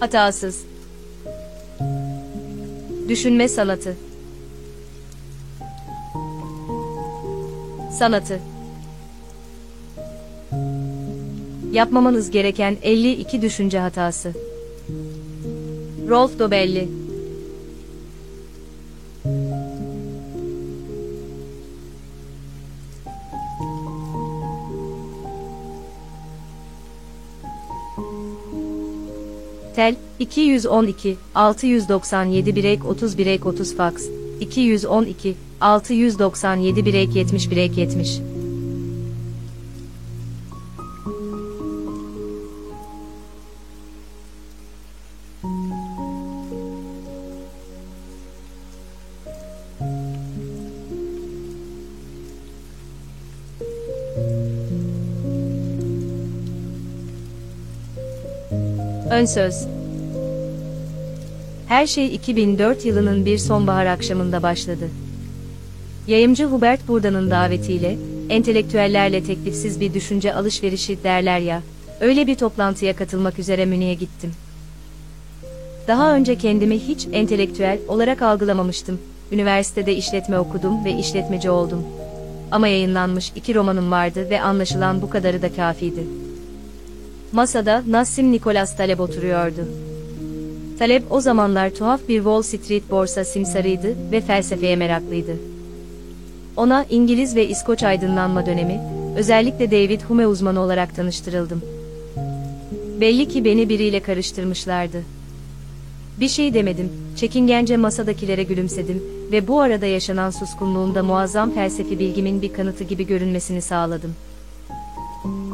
Hatasız. Düşünme sanatı. Sanatı. Yapmamanız gereken 52 düşünce hatası. Rolf Dobelli 212 697 birek 30 birek 30 fax 212 697 birek 70 birek 70 Ön söz Her şey 2004 yılının bir sonbahar akşamında başladı. Yayımcı Hubert Burda'nın davetiyle, entelektüellerle teklifsiz bir düşünce alışverişi derler ya, öyle bir toplantıya katılmak üzere Münih'e gittim. Daha önce kendimi hiç entelektüel olarak algılamamıştım. Üniversitede işletme okudum ve işletmeci oldum. Ama yayınlanmış iki romanım vardı ve anlaşılan bu kadarı da kafiydi. Masada Nassim Nicholas Taleb oturuyordu. Taleb o zamanlar tuhaf bir Wall Street borsa simsarıydı ve felsefeye meraklıydı. Ona İngiliz ve İskoç aydınlanma dönemi, özellikle David Hume uzmanı olarak tanıştırıldım. Belli ki beni biriyle karıştırmışlardı. Bir şey demedim, çekingence masadakilere gülümsedim ve bu arada yaşanan suskunluğumda muazzam felsefi bilgimin bir kanıtı gibi görünmesini sağladım.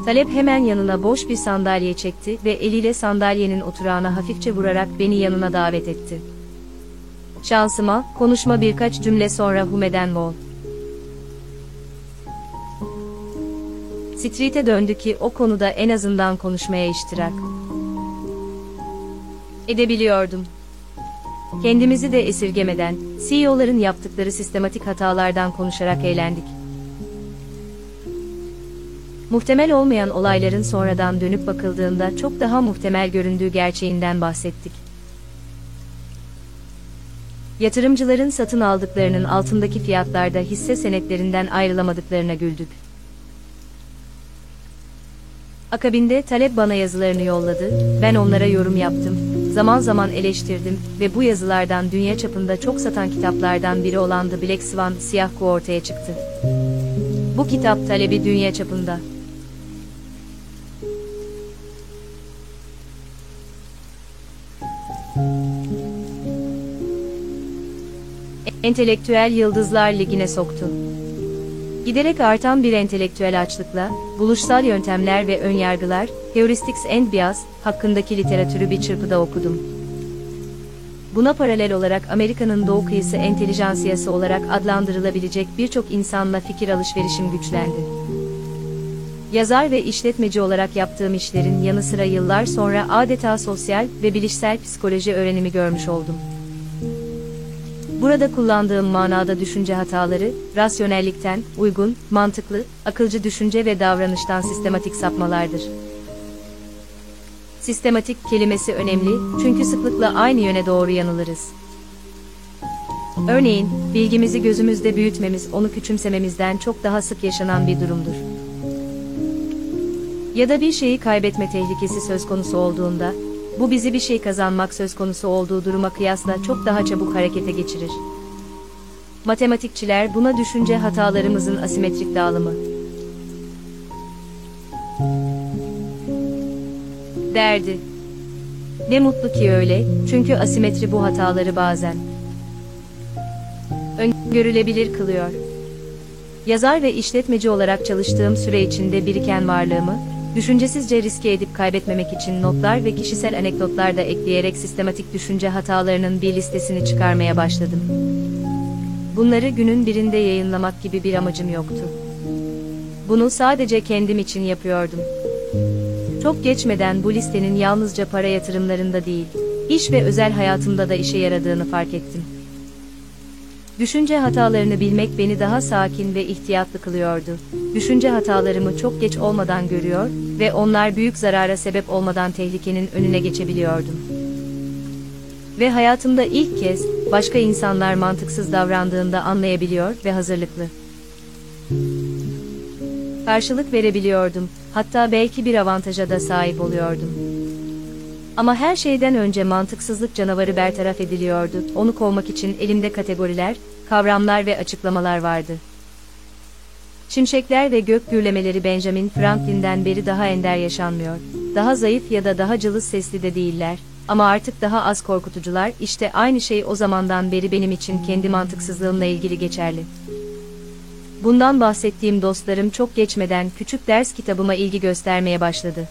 Talep hemen yanına boş bir sandalye çekti ve eliyle sandalyenin oturağına hafifçe vurarak beni yanına davet etti. Şansıma, konuşma birkaç cümle sonra Hume'den Wall. Street'e döndü ki o konuda en azından konuşmaya iştirak. Edebiliyordum. Kendimizi de esirgemeden, CEO'ların yaptıkları sistematik hatalardan konuşarak eğlendik. Muhtemel olmayan olayların sonradan dönüp bakıldığında çok daha muhtemel göründüğü gerçeğinden bahsettik. Yatırımcıların satın aldıklarının altındaki fiyatlarda hisse senetlerinden ayrılamadıklarına güldük. Akabinde Talep bana yazılarını yolladı, ben onlara yorum yaptım, zaman zaman eleştirdim ve bu yazılardan dünya çapında çok satan kitaplardan biri olan The Black Swan, Siyah Kuğu ortaya çıktı. Bu kitap talebi dünya çapında. Entelektüel Yıldızlar Ligi'ne soktu. Giderek artan bir entelektüel açlıkla, buluşsal yöntemler ve önyargılar, Heuristics and Bias, hakkındaki literatürü bir çırpıda okudum. Buna paralel olarak Amerika'nın doğu kıyısı entelijansiyası olarak adlandırılabilecek birçok insanla fikir alışverişim güçlendi. Yazar ve işletmeci olarak yaptığım işlerin yanı sıra yıllar sonra adeta sosyal ve bilişsel psikoloji öğrenimi görmüş oldum. Burada kullandığım manada düşünce hataları, rasyonellikten, uygun, mantıklı, akılcı düşünce ve davranıştan sistematik sapmalardır. Sistematik kelimesi önemli çünkü sıklıkla aynı yöne doğru yanılırız. Örneğin, bilgimizi gözümüzde büyütmemiz onu küçümsememizden çok daha sık yaşanan bir durumdur. Ya da bir şeyi kaybetme tehlikesi söz konusu olduğunda, bu bizi bir şey kazanmak söz konusu olduğu duruma kıyasla çok daha çabuk harekete geçirir. Matematikçiler buna düşünce hatalarımızın asimetrik dağılımı derdi. Ne mutlu ki öyle, çünkü asimetri bu hataları bazen öngörülebilir kılıyor. Yazar ve işletmeci olarak çalıştığım süre içinde biriken varlığımı, düşüncesizce riske edip kaybetmemek için notlar ve kişisel anekdotlar da ekleyerek sistematik düşünce hatalarının bir listesini çıkarmaya başladım. Bunları günün birinde yayınlamak gibi bir amacım yoktu. Bunu sadece kendim için yapıyordum. Çok geçmeden bu listenin yalnızca para yatırımlarında değil, iş ve özel hayatımda da işe yaradığını fark ettim. Düşünce hatalarını bilmek beni daha sakin ve ihtiyatlı kılıyordu. Düşünce hatalarımı çok geç olmadan görüyor ve onlar büyük zarara sebep olmadan tehlikenin önüne geçebiliyordum. Ve hayatımda ilk kez, başka insanlar mantıksız davrandığında anlayabiliyor ve hazırlıklı. Karşılık verebiliyordum, hatta belki bir avantaja da sahip oluyordum. Ama her şeyden önce mantıksızlık canavarı bertaraf ediliyordu. Onu kovmak için elimde kategoriler, kavramlar ve açıklamalar vardı. Şimşekler ve gök gürlemeleri Benjamin Franklin'den beri daha ender yaşanmıyor. Daha zayıf ya da daha cılız sesli de değiller. Ama artık daha az korkutucular, işte aynı şey o zamandan beri benim için kendi mantıksızlığımla ilgili geçerli. Bundan bahsettiğim dostlarım çok geçmeden küçük ders kitabıma ilgi göstermeye başladı.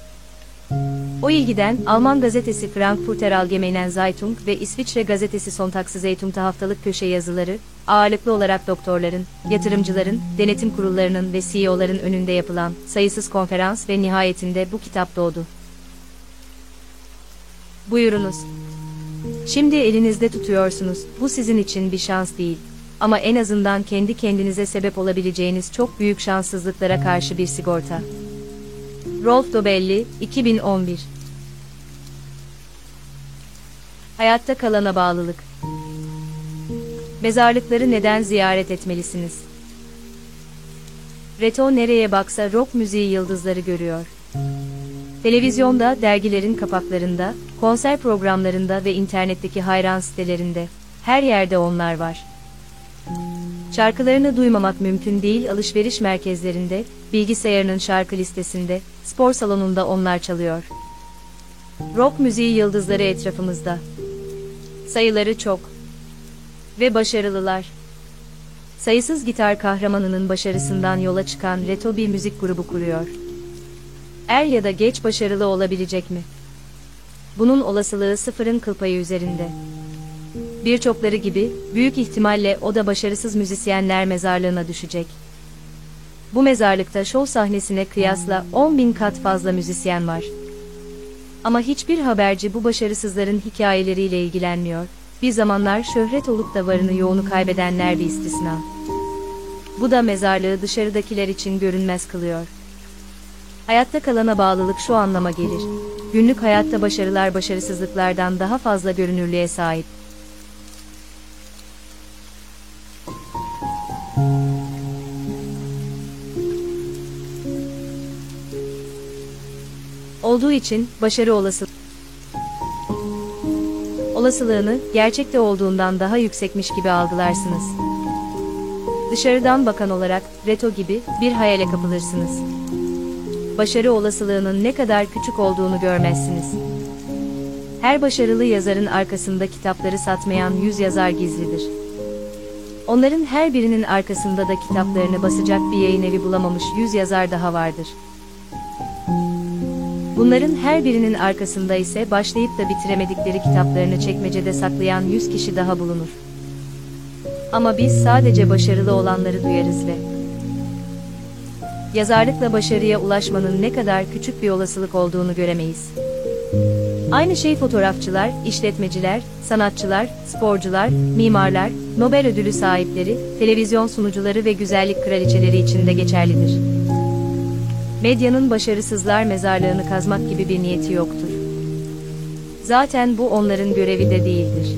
O ilgiden Alman gazetesi Frankfurter Allgemeinen Zeitung ve İsviçre gazetesi Sonntagszeitung haftalık köşe yazıları, ağırlıklı olarak doktorların, yatırımcıların, denetim kurullarının ve CEO'ların önünde yapılan sayısız konferans ve nihayetinde bu kitap doğdu. Buyurunuz. Şimdi elinizde tutuyorsunuz. Bu sizin için bir şans değil. Ama en azından kendi kendinize sebep olabileceğiniz çok büyük şanssızlıklara karşı bir sigorta. Rolf Dobelli, 2011 Hayatta kalana bağlılık. Mezarlıkları neden ziyaret etmelisiniz? Reto nereye baksa rock müziği yıldızları görüyor. Televizyonda, dergilerin kapaklarında, konser programlarında ve internetteki hayran sitelerinde, her yerde onlar var. Şarkılarını duymamak mümkün değil alışveriş merkezlerinde, bilgisayarının şarkı listesinde, spor salonunda onlar çalıyor. Rock müziği yıldızları etrafımızda. Sayıları çok. Ve başarılılar. Sayısız gitar kahramanının başarısından yola çıkan Reto bir müzik grubu kuruyor. Er ya da geç başarılı olabilecek mi? Bunun olasılığı sıfırın kıl payı üzerinde. Birçokları gibi, büyük ihtimalle o da başarısız müzisyenler mezarlığına düşecek. Bu mezarlıkta şov sahnesine kıyasla 10 bin kat fazla müzisyen var. Ama hiçbir haberci bu başarısızların hikayeleriyle ilgilenmiyor. Bir zamanlar şöhret olup da varını yoğunu kaybedenler bir istisna. Bu da mezarlığı dışarıdakiler için görünmez kılıyor. Hayatta kalana bağlılık şu anlama gelir. Günlük hayatta başarılar başarısızlıklardan daha fazla görünürlüğe sahip. Olduğu için başarı olası olasılığını gerçekte olduğundan daha yüksekmiş gibi algılarsınız. Dışarıdan bakan olarak Reto gibi bir hayale kapılırsınız. Başarı olasılığının ne kadar küçük olduğunu görmezsiniz. Her başarılı yazarın arkasında kitapları satmayan yüz yazar gizlidir. Onların her birinin arkasında da kitaplarını basacak bir yayın evi bulamamış yüz yazar daha vardır. Bunların her birinin arkasında ise başlayıp da bitiremedikleri kitaplarını çekmecede saklayan yüz kişi daha bulunur. Ama biz sadece başarılı olanları duyarız ve yazarlıkla başarıya ulaşmanın ne kadar küçük bir olasılık olduğunu göremeyiz. Aynı şey fotoğrafçılar, işletmeciler, sanatçılar, sporcular, mimarlar, Nobel ödülü sahipleri, televizyon sunucuları ve güzellik kraliçeleri için de geçerlidir. Medyanın başarısızlar mezarlığını kazmak gibi bir niyeti yoktur. Zaten bu onların görevi de değildir.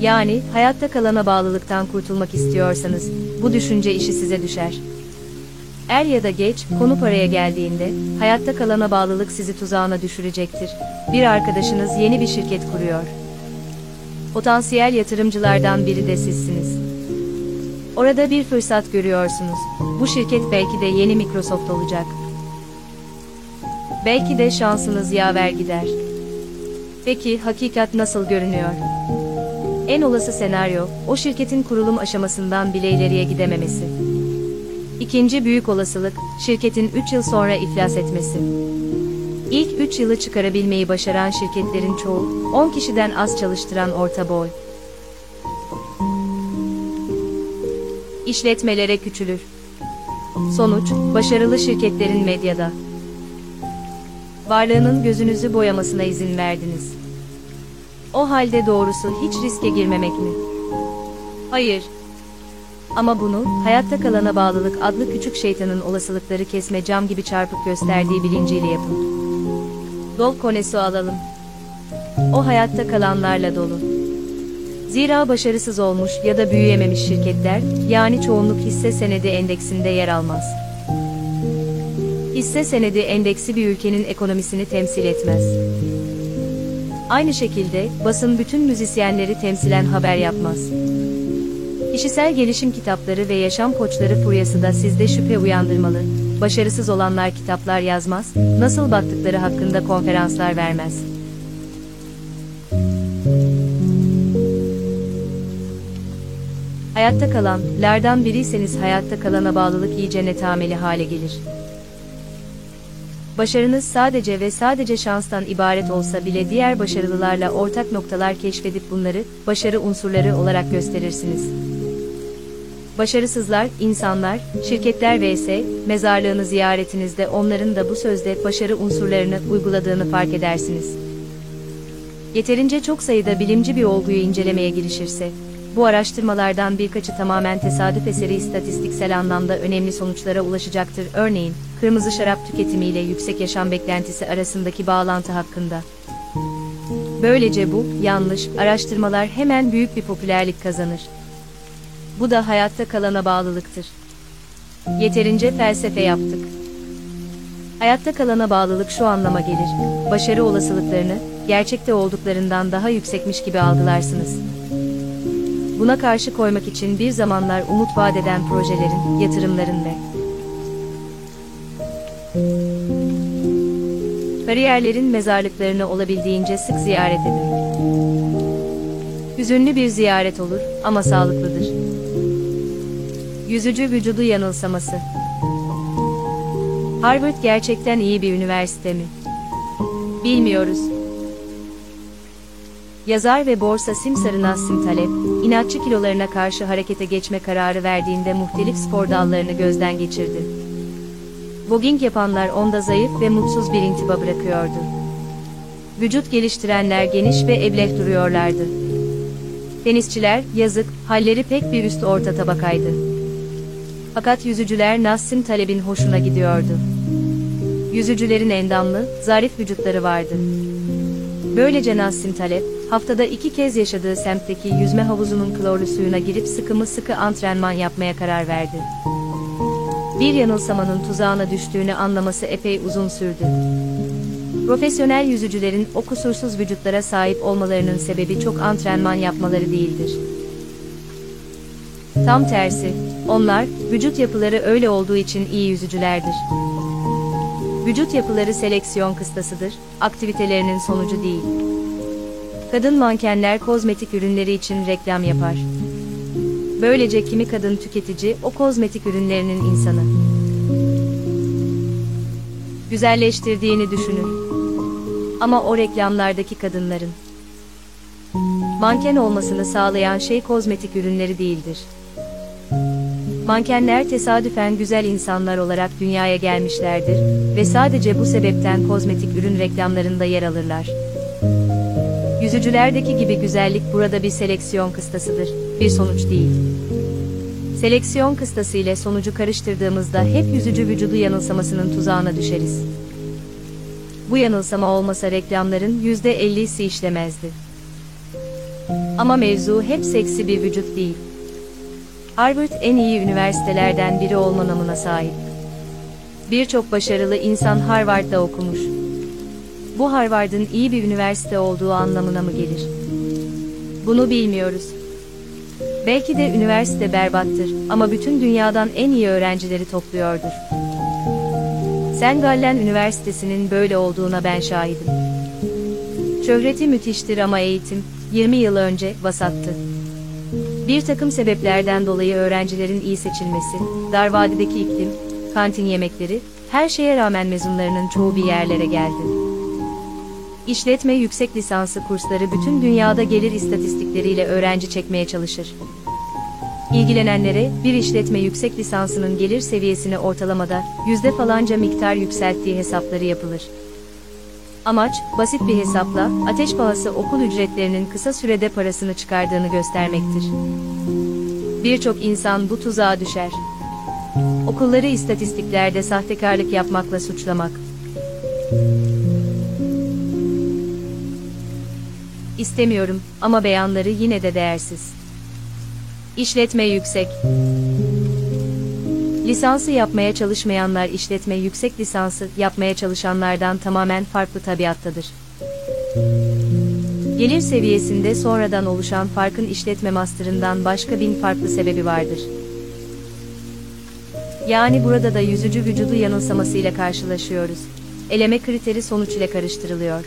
Yani hayatta kalana bağlılıktan kurtulmak istiyorsanız bu düşünce işi size düşer. Er ya da geç konu paraya geldiğinde hayatta kalana bağlılık sizi tuzağına düşürecektir. Bir arkadaşınız yeni bir şirket kuruyor. Potansiyel yatırımcılardan biri de sizsiniz. Orada bir fırsat görüyorsunuz. Bu şirket belki de yeni Microsoft olacak. Belki de şansınız yaver gider. Peki hakikat nasıl görünüyor? En olası senaryo, o şirketin kurulum aşamasından bile ileriye gidememesi. İkinci büyük olasılık, şirketin 3 yıl sonra iflas etmesi. İlk 3 yılı çıkarabilmeyi başaran şirketlerin çoğu, 10 kişiden az çalıştıran orta boy. İşletmelere küçülür. Sonuç, başarılı şirketlerin medyada. Varlığının gözünüzü boyamasına izin verdiniz. O halde doğrusu hiç riske girmemek mi? Hayır. Ama bunu, hayatta kalana bağlılık adlı küçük şeytanın olasılıkları kesme cam gibi çarpıp gösterdiği bilinciyle yapın. Dol konesu alalım. o hayatta kalanlarla dolu. Zira başarısız olmuş ya da büyüyememiş şirketler, yani çoğunluk hisse senedi endeksinde yer almaz. Hisse senedi endeksi bir ülkenin ekonomisini temsil etmez. Aynı şekilde, basın bütün müzisyenleri temsilen haber yapmaz. Kişisel gelişim kitapları ve yaşam koçları furyası da sizde şüphe uyandırmalı. Başarısız olanlar kitaplar yazmaz, nasıl battıkları hakkında konferanslar vermez. Hayatta kalanlardan biriyseniz hayatta kalana bağlılık iyice netameli hale gelir. Başarınız sadece ve sadece şanstan ibaret olsa bile diğer başarılılarla ortak noktalar keşfedip bunları başarı unsurları olarak gösterirsiniz. Başarısızlar, insanlar, şirketler vs. mezarlığını ziyaretinizde onların da bu sözde başarı unsurlarını uyguladığını fark edersiniz. Yeterince çok sayıda bilimci bir olguyu incelemeye girişirse, bu araştırmalardan birkaçı tamamen tesadüf eseri istatistiksel anlamda önemli sonuçlara ulaşacaktır. Örneğin, kırmızı şarap tüketimiyle yüksek yaşam beklentisi arasındaki bağlantı hakkında. Böylece bu, yanlış, araştırmalar hemen büyük bir popülerlik kazanır. Bu da hayatta kalana bağlılıktır. Yeterince felsefe yaptık. Hayatta kalana bağlılık şu anlama gelir. Başarı olasılıklarını, gerçekte olduklarından daha yüksekmiş gibi algılarsınız. Buna karşı koymak için bir zamanlar umut vaat eden projelerin, yatırımların ve kariyerlerin mezarlıklarını olabildiğince sık ziyaret edin. Hüzünlü bir ziyaret olur ama sağlıklıdır. Yüzücü vücudu yanılsaması. Harvard gerçekten iyi bir üniversite mi? Bilmiyoruz. Yazar ve borsa simsarı Nassim Talep, inatçı kilolarına karşı harekete geçme kararı verdiğinde muhtelif spor dallarını gözden geçirdi. Voguing yapanlar onda zayıf ve mutsuz bir intiba bırakıyordu. Vücut geliştirenler geniş ve ebleh duruyorlardı. Tenisçiler, yazık, halleri pek bir üst orta tabakaydı. Fakat yüzücüler Nassim Taleb'in hoşuna gidiyordu. Yüzücülerin endamlı, zarif vücutları vardı. Böylece Nassim Talep, haftada iki kez yaşadığı semtteki yüzme havuzunun klorlu suyuna girip sıkımı sıkı antrenman yapmaya karar verdi. Bir yanılsamanın tuzağına düştüğünü anlaması epey uzun sürdü. Profesyonel yüzücülerin o kusursuz vücutlara sahip olmalarının sebebi çok antrenman yapmaları değildir. Tam tersi, onlar, vücut yapıları öyle olduğu için iyi yüzücülerdir. Vücut yapıları seleksiyon kıstasıdır, aktivitelerinin sonucu değil. Kadın mankenler kozmetik ürünleri için reklam yapar. Böylece kimi kadın tüketici o kozmetik ürünlerinin insanı. Güzelleştirdiğini düşünür. Ama o reklamlardaki kadınların manken olmasını sağlayan şey kozmetik ürünleri değildir. Mankenler tesadüfen güzel insanlar olarak dünyaya gelmişlerdir ve sadece bu sebepten kozmetik ürün reklamlarında yer alırlar. Yüzücülerdeki gibi güzellik burada bir seleksiyon kıstasıdır, bir sonuç değil. Seleksiyon kıstası ile sonucu karıştırdığımızda hep yüzücü vücudu yanılsamasının tuzağına düşeriz. Bu yanılsama olmasa reklamların %50'si işlemezdi. Ama mevzu hep seksi bir vücut değil. Harvard en iyi üniversitelerden biri olma namına sahip. Birçok başarılı insan Harvard'da okumuş. Bu Harvard'ın iyi bir üniversite olduğu anlamına mı gelir? Bunu bilmiyoruz. Belki de üniversite berbattır ama bütün dünyadan en iyi öğrencileri topluyordur. Sen Gallen Üniversitesi'nin böyle olduğuna ben şahidim. Şöhreti müthiştir ama eğitim, 20 yıl önce, vasattı. Bir takım sebeplerden dolayı öğrencilerin iyi seçilmesi, dar vadideki iklim, kantin yemekleri, her şeye rağmen mezunlarının çoğu bir yerlere geldi. İşletme yüksek lisansı kursları bütün dünyada gelir istatistikleriyle öğrenci çekmeye çalışır. İlgilenenlere bir işletme yüksek lisansının gelir seviyesini ortalamada yüzde falanca miktar yükselttiği hesapları yapılır. Amaç, basit bir hesapla, ateş pahası okul ücretlerinin kısa sürede parasını çıkardığını göstermektir. Birçok insan bu tuzağa düşer. Okulları istatistiklerde sahtekarlık yapmakla suçlamak. istemiyorum ama beyanları yine de değersiz. İşletme yüksek. Lisansı yapmaya çalışmayanlar işletme yüksek lisansı yapmaya çalışanlardan tamamen farklı tabiattadır. Gelir seviyesinde sonradan oluşan farkın işletme master'ından başka bin farklı sebebi vardır. Yani burada da yüzücü vücudu yanılsamasıyla karşılaşıyoruz. Eleme kriteri sonuç ile karıştırılıyor.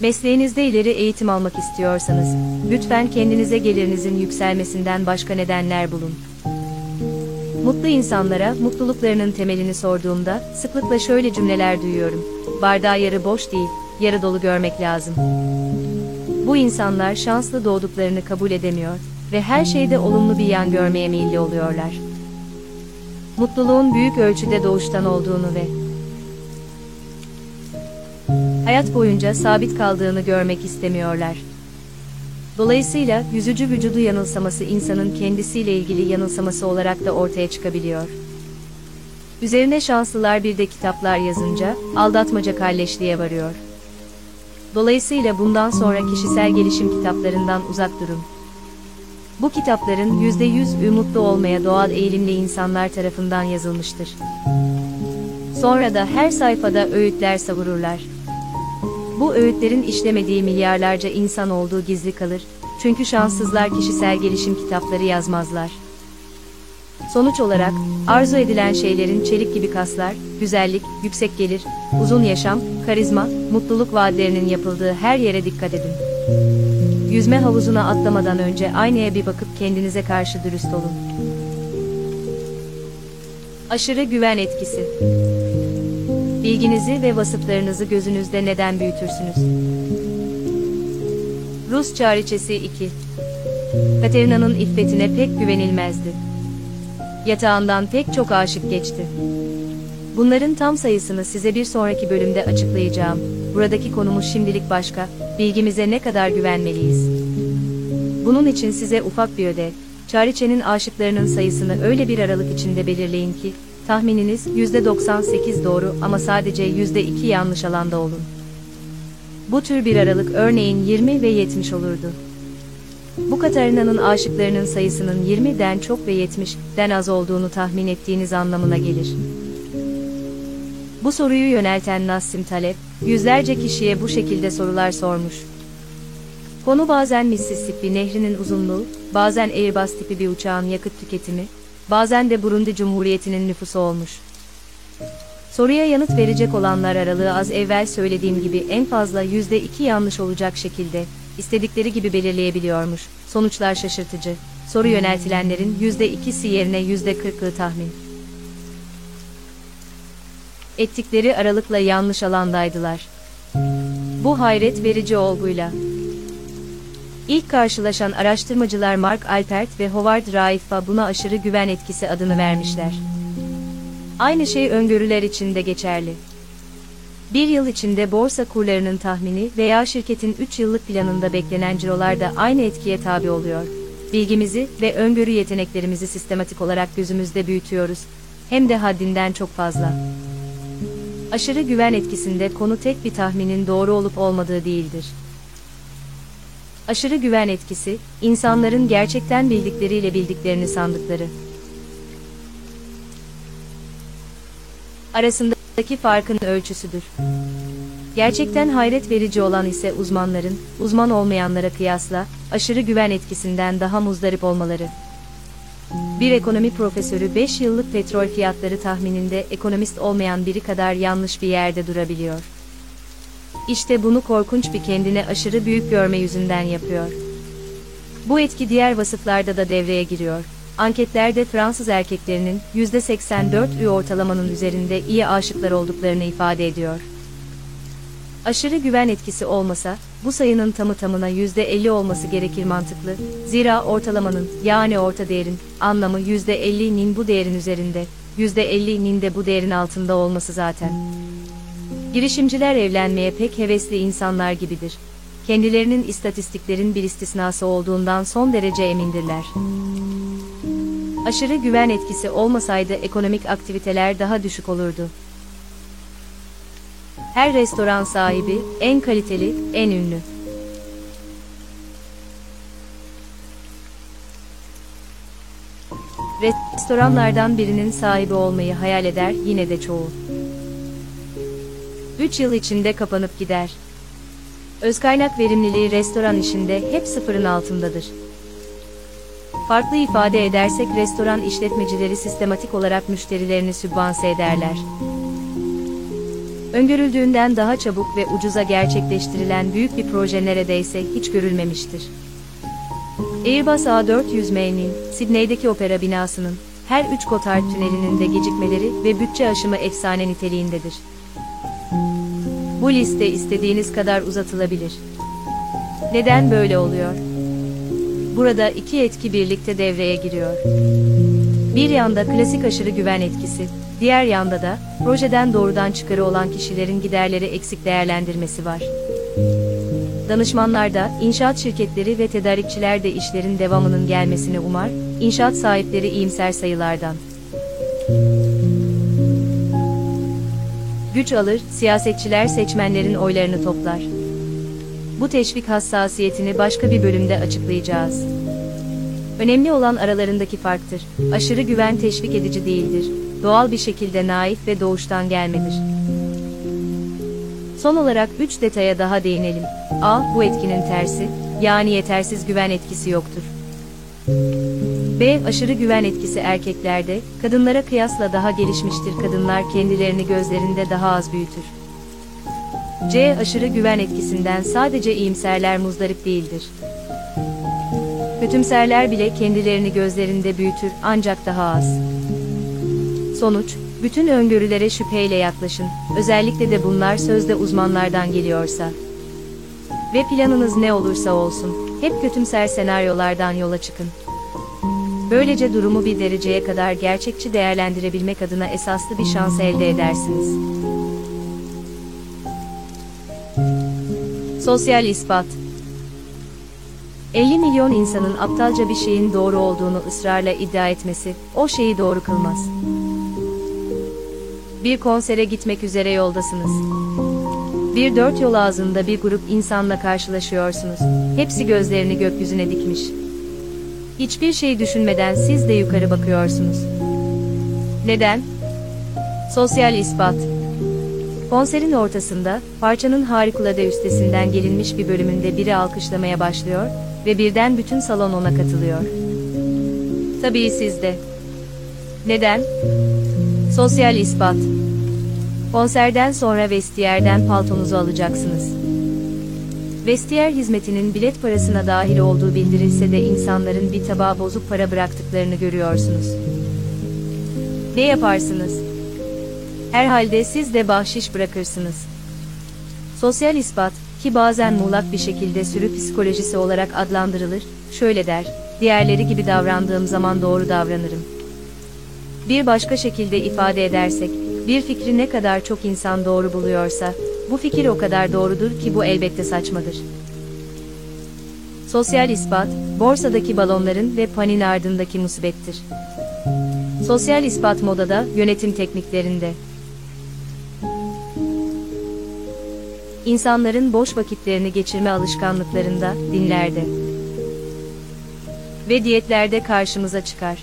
Mesleğinizde ileri eğitim almak istiyorsanız, lütfen kendinize gelirinizin yükselmesinden başka nedenler bulun. Mutlu insanlara mutluluklarının temelini sorduğumda sıklıkla şöyle cümleler duyuyorum. Bardağı yarı boş değil, yarı dolu görmek lazım. Bu insanlar şanslı doğduklarını kabul edemiyor ve her şeyde olumlu bir yan görmeye meyilli oluyorlar. Mutluluğun büyük ölçüde doğuştan olduğunu ve hayat boyunca sabit kaldığını görmek istemiyorlar. Dolayısıyla yüzücü vücudu yanılsaması insanın kendisiyle ilgili yanılsaması olarak da ortaya çıkabiliyor. Üzerine şanslılar bir de kitaplar yazınca aldatmaca kalleşliğe varıyor. Dolayısıyla bundan sonra kişisel gelişim kitaplarından uzak durun. Bu kitapların %100 umutlu olmaya doğal eğilimli insanlar tarafından yazılmıştır. Sonra da her sayfada öğütler savururlar. Bu öğütlerin işlemediği milyarlarca insan olduğu gizli kalır, çünkü şanssızlar kişisel gelişim kitapları yazmazlar. Sonuç olarak, arzu edilen şeylerin çelik gibi kaslar, güzellik, yüksek gelir, uzun yaşam, karizma, mutluluk vaatlerinin yapıldığı her yere dikkat edin. Yüzme havuzuna atlamadan önce aynaya bir bakıp kendinize karşı dürüst olun. Aşırı güven etkisi. Bilginizi ve vasıflarınızı gözünüzde neden büyütürsünüz? Rus Çariçesi 2 Katerina'nın iffetine pek güvenilmezdi. Yatağından pek çok aşık geçti. Bunların tam sayısını size bir sonraki bölümde açıklayacağım. Buradaki konumuz şimdilik başka, bilgimize ne kadar güvenmeliyiz? Bunun için size ufak bir ödev, Çariçe'nin aşıklarının sayısını öyle bir aralık içinde belirleyin ki, tahmininiz %98 doğru ama sadece %2 yanlış alanda olun. Bu tür bir aralık örneğin 20 ve 70 olurdu. Bu Katarina'nın aşıklarının sayısının 20'den çok ve 70'den az olduğunu tahmin ettiğiniz anlamına gelir. Bu soruyu yönelten Nassim Talep, yüzlerce kişiye bu şekilde sorular sormuş. Konu bazen Mississippi nehrinin uzunluğu, bazen Airbus tipi bir uçağın yakıt tüketimi, bazen de Burundi Cumhuriyeti'nin nüfusu olmuş. Soruya yanıt verecek olanlar aralığı az evvel söylediğim gibi en fazla yüzde iki yanlış olacak şekilde, istedikleri gibi belirleyebiliyormuş. Sonuçlar şaşırtıcı. Soru yöneltilenlerin yüzde ikisi yerine yüzde kırklığı tahmin. Ettikleri aralıkla yanlış alandaydılar. Bu hayret verici olguyla. İlk karşılaşan araştırmacılar Mark Alpert ve Howard Raif'a buna aşırı güven etkisi adını vermişler. Aynı şey öngörüler için de geçerli. Bir yıl içinde borsa kurlarının tahmini veya şirketin 3 yıllık planında beklenen cirolar da aynı etkiye tabi oluyor. Bilgimizi ve öngörü yeteneklerimizi sistematik olarak gözümüzde büyütüyoruz. Hem de haddinden çok fazla. Aşırı güven etkisinde konu tek bir tahminin doğru olup olmadığı değildir. Aşırı güven etkisi, insanların gerçekten bildikleriyle bildiklerini sandıkları. arasındaki farkın ölçüsüdür. Gerçekten hayret verici olan ise uzmanların, uzman olmayanlara kıyasla, aşırı güven etkisinden daha muzdarip olmaları. Bir ekonomi profesörü 5 yıllık petrol fiyatları tahmininde ekonomist olmayan biri kadar yanlış bir yerde durabiliyor. İşte bunu korkunç bir kendine aşırı büyük görme yüzünden yapıyor. Bu etki diğer vasıflarda da devreye giriyor. Anketlerde Fransız erkeklerinin %84'ü ortalamanın üzerinde iyi aşıklar olduklarını ifade ediyor. Aşırı güven etkisi olmasa, bu sayının tamı tamına %50 olması gerekir mantıklı. Zira ortalamanın, yani orta değerin, anlamı %50'nin bu değerin üzerinde, %50'nin de bu değerin altında olması zaten. Girişimciler evlenmeye pek hevesli insanlar gibidir. Kendilerinin istatistiklerin bir istisnası olduğundan son derece emindirler. Aşırı güven etkisi olmasaydı ekonomik aktiviteler daha düşük olurdu. Her restoran sahibi en kaliteli, en ünlü. Restoranlardan birinin sahibi olmayı hayal eder yine de çoğu. 3 yıl içinde kapanıp gider. Özkaynak verimliliği restoran işinde hep sıfırın altındadır. Farklı ifade edersek restoran işletmecileri sistematik olarak müşterilerini sübvanse ederler. Öngörüldüğünden daha çabuk ve ucuza gerçekleştirilen büyük bir proje neredeyse hiç görülmemiştir. Airbus A400M'nin, Sidney'deki opera binasının, her üç Gotthard tünelinin de gecikmeleri ve bütçe aşımı efsane niteliğindedir. Bu liste istediğiniz kadar uzatılabilir. Neden böyle oluyor? Burada iki etki birlikte devreye giriyor. Bir yanda klasik aşırı güven etkisi, diğer yanda da projeden doğrudan çıkarı olan kişilerin giderleri eksik değerlendirmesi var. Danışmanlar da, inşaat şirketleri ve tedarikçiler de işlerin devamının gelmesini umar, inşaat sahipleri iyimser sayılardan. Güç alır, siyasetçiler seçmenlerin oylarını toplar. Bu teşvik hassasiyetini başka bir bölümde açıklayacağız. Önemli olan aralarındaki farktır. Aşırı güven teşvik edici değildir. Doğal bir şekilde naif ve doğuştan gelmedir. Son olarak 3 detaya daha değinelim. A. Bu etkinin tersi, yani yetersiz güven etkisi yoktur. B. Aşırı güven etkisi erkeklerde, kadınlara kıyasla daha gelişmiştir. Kadınlar kendilerini gözlerinde daha az büyütür. C. Aşırı güven etkisinden sadece iyimserler muzdarip değildir. Kötümserler bile kendilerini gözlerinde büyütür ancak daha az. Sonuç, bütün öngörülere şüpheyle yaklaşın, özellikle de bunlar sözde uzmanlardan geliyorsa. Ve planınız ne olursa olsun, hep kötümser senaryolardan yola çıkın. Böylece durumu bir dereceye kadar gerçekçi değerlendirebilmek adına esaslı bir şans elde edersiniz. Sosyal ispat 50 milyon insanın aptalca bir şeyin doğru olduğunu ısrarla iddia etmesi, o şeyi doğru kılmaz. Bir konsere gitmek üzere yoldasınız. Bir dört yol ağzında bir grup insanla karşılaşıyorsunuz. Hepsi gözlerini gökyüzüne dikmiş. Hiçbir şey düşünmeden siz de yukarı bakıyorsunuz. Neden? Sosyal ispat. Konserin ortasında, parçanın harikulade üstesinden gelinmiş bir bölümünde biri alkışlamaya başlıyor ve birden bütün salon ona katılıyor. Tabii siz de. Neden? Sosyal ispat. Konserden sonra vestiyerden paltonuzu alacaksınız. Vestiyer hizmetinin bilet parasına dahil olduğu bildirilse de insanların bir tabağa bozuk para bıraktıklarını görüyorsunuz. Ne yaparsınız? Herhalde siz de bahşiş bırakırsınız. Sosyal ispat, ki bazen muğlak bir şekilde sürü psikolojisi olarak adlandırılır, şöyle der, diğerleri gibi davrandığım zaman doğru davranırım. Bir başka şekilde ifade edersek, bir fikri ne kadar çok insan doğru buluyorsa, bu fikir o kadar doğrudur ki bu elbette saçmadır. Sosyal ispat, borsadaki balonların ve panin ardındaki musibettir. Sosyal ispat modada, yönetim tekniklerinde. İnsanların boş vakitlerini geçirme alışkanlıklarında, dinlerde ve diyetlerde karşımıza çıkar.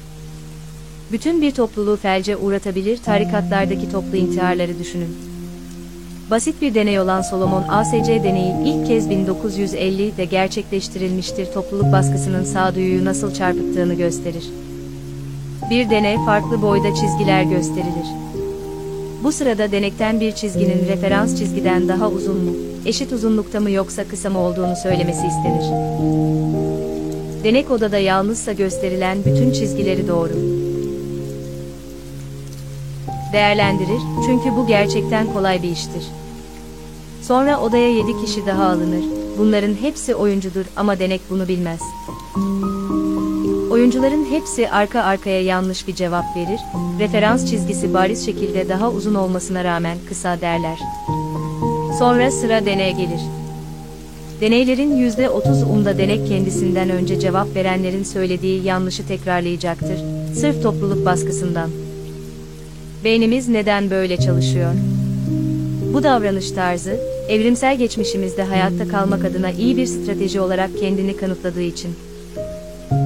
Bütün bir topluluğu felce uğratabilir tarikatlardaki toplu intiharları düşünün. Basit bir deney olan Solomon ASC deneyi ilk kez 1950'de gerçekleştirilmiştir. Topluluk baskısının sağduyuyu nasıl çarpıttığını gösterir. Bir deney farklı boyda çizgiler gösterilir. Bu sırada denekten bir çizginin referans çizgiden daha uzun mu, eşit uzunlukta mı yoksa kısa mı olduğunu söylemesi istenir. Denek odada yalnızsa gösterilen bütün çizgileri doğru değerlendirir, çünkü bu gerçekten kolay bir iştir. Sonra odaya 7 kişi daha alınır, bunların hepsi oyuncudur ama denek bunu bilmez. Oyuncuların hepsi arka arkaya yanlış bir cevap verir, referans çizgisi bariz şekilde daha uzun olmasına rağmen kısa derler. Sonra sıra deneye gelir. Deneylerin %30'unda denek kendisinden önce cevap verenlerin söylediği yanlışı tekrarlayacaktır, sırf topluluk baskısından. Beynimiz neden böyle çalışıyor? Bu davranış tarzı, evrimsel geçmişimizde hayatta kalmak adına iyi bir strateji olarak kendini kanıtladığı için.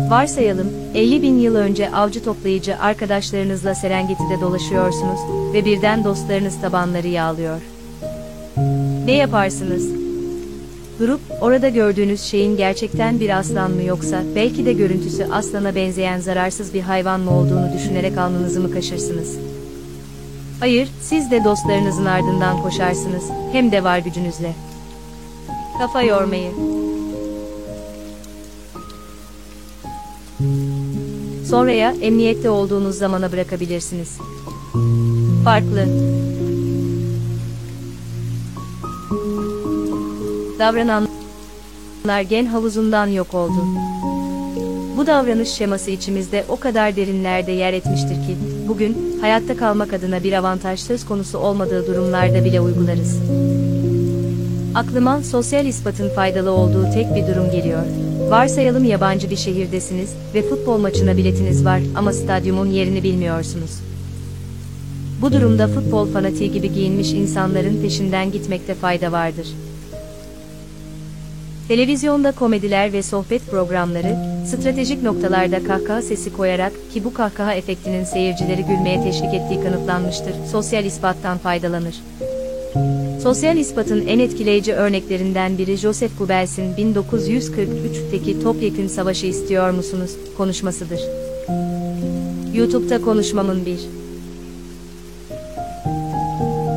Varsayalım, 50 bin yıl önce avcı toplayıcı arkadaşlarınızla Serengeti'de dolaşıyorsunuz ve birden dostlarınız tabanları yağlıyor. Ne yaparsınız? Durup, orada gördüğünüz şeyin gerçekten bir aslan mı yoksa, belki de görüntüsü aslana benzeyen zararsız bir hayvan mı olduğunu düşünerek alnınızı mı kaşırsınız? Hayır, siz de dostlarınızın ardından koşarsınız, hem de var gücünüzle. Kafa yormayı. Sonraya, emniyette olduğunuz zamana bırakabilirsiniz. Farklı. Davrananlar gen havuzundan yok oldu. Bu davranış şeması içimizde o kadar derinlerde yer etmiştir ki, bugün, hayatta kalmak adına bir avantaj söz konusu olmadığı durumlarda bile uygularız. Aklıma sosyal ispatın faydalı olduğu tek bir durum geliyor. Varsayalım yabancı bir şehirdesiniz ve futbol maçına biletiniz var ama stadyumun yerini bilmiyorsunuz. Bu durumda futbol fanatiği gibi giyinmiş insanların peşinden gitmekte fayda vardır. Televizyonda komediler ve sohbet programları, stratejik noktalarda kahkaha sesi koyarak ki bu kahkaha efektinin seyircileri gülmeye teşvik ettiği kanıtlanmıştır, sosyal ispattan faydalanır. Sosyal ispatın en etkileyici örneklerinden biri Joseph Goebbels'in 1943'teki Topyekün Savaşı istiyor musunuz konuşmasıdır. YouTube'da konuşmamın bir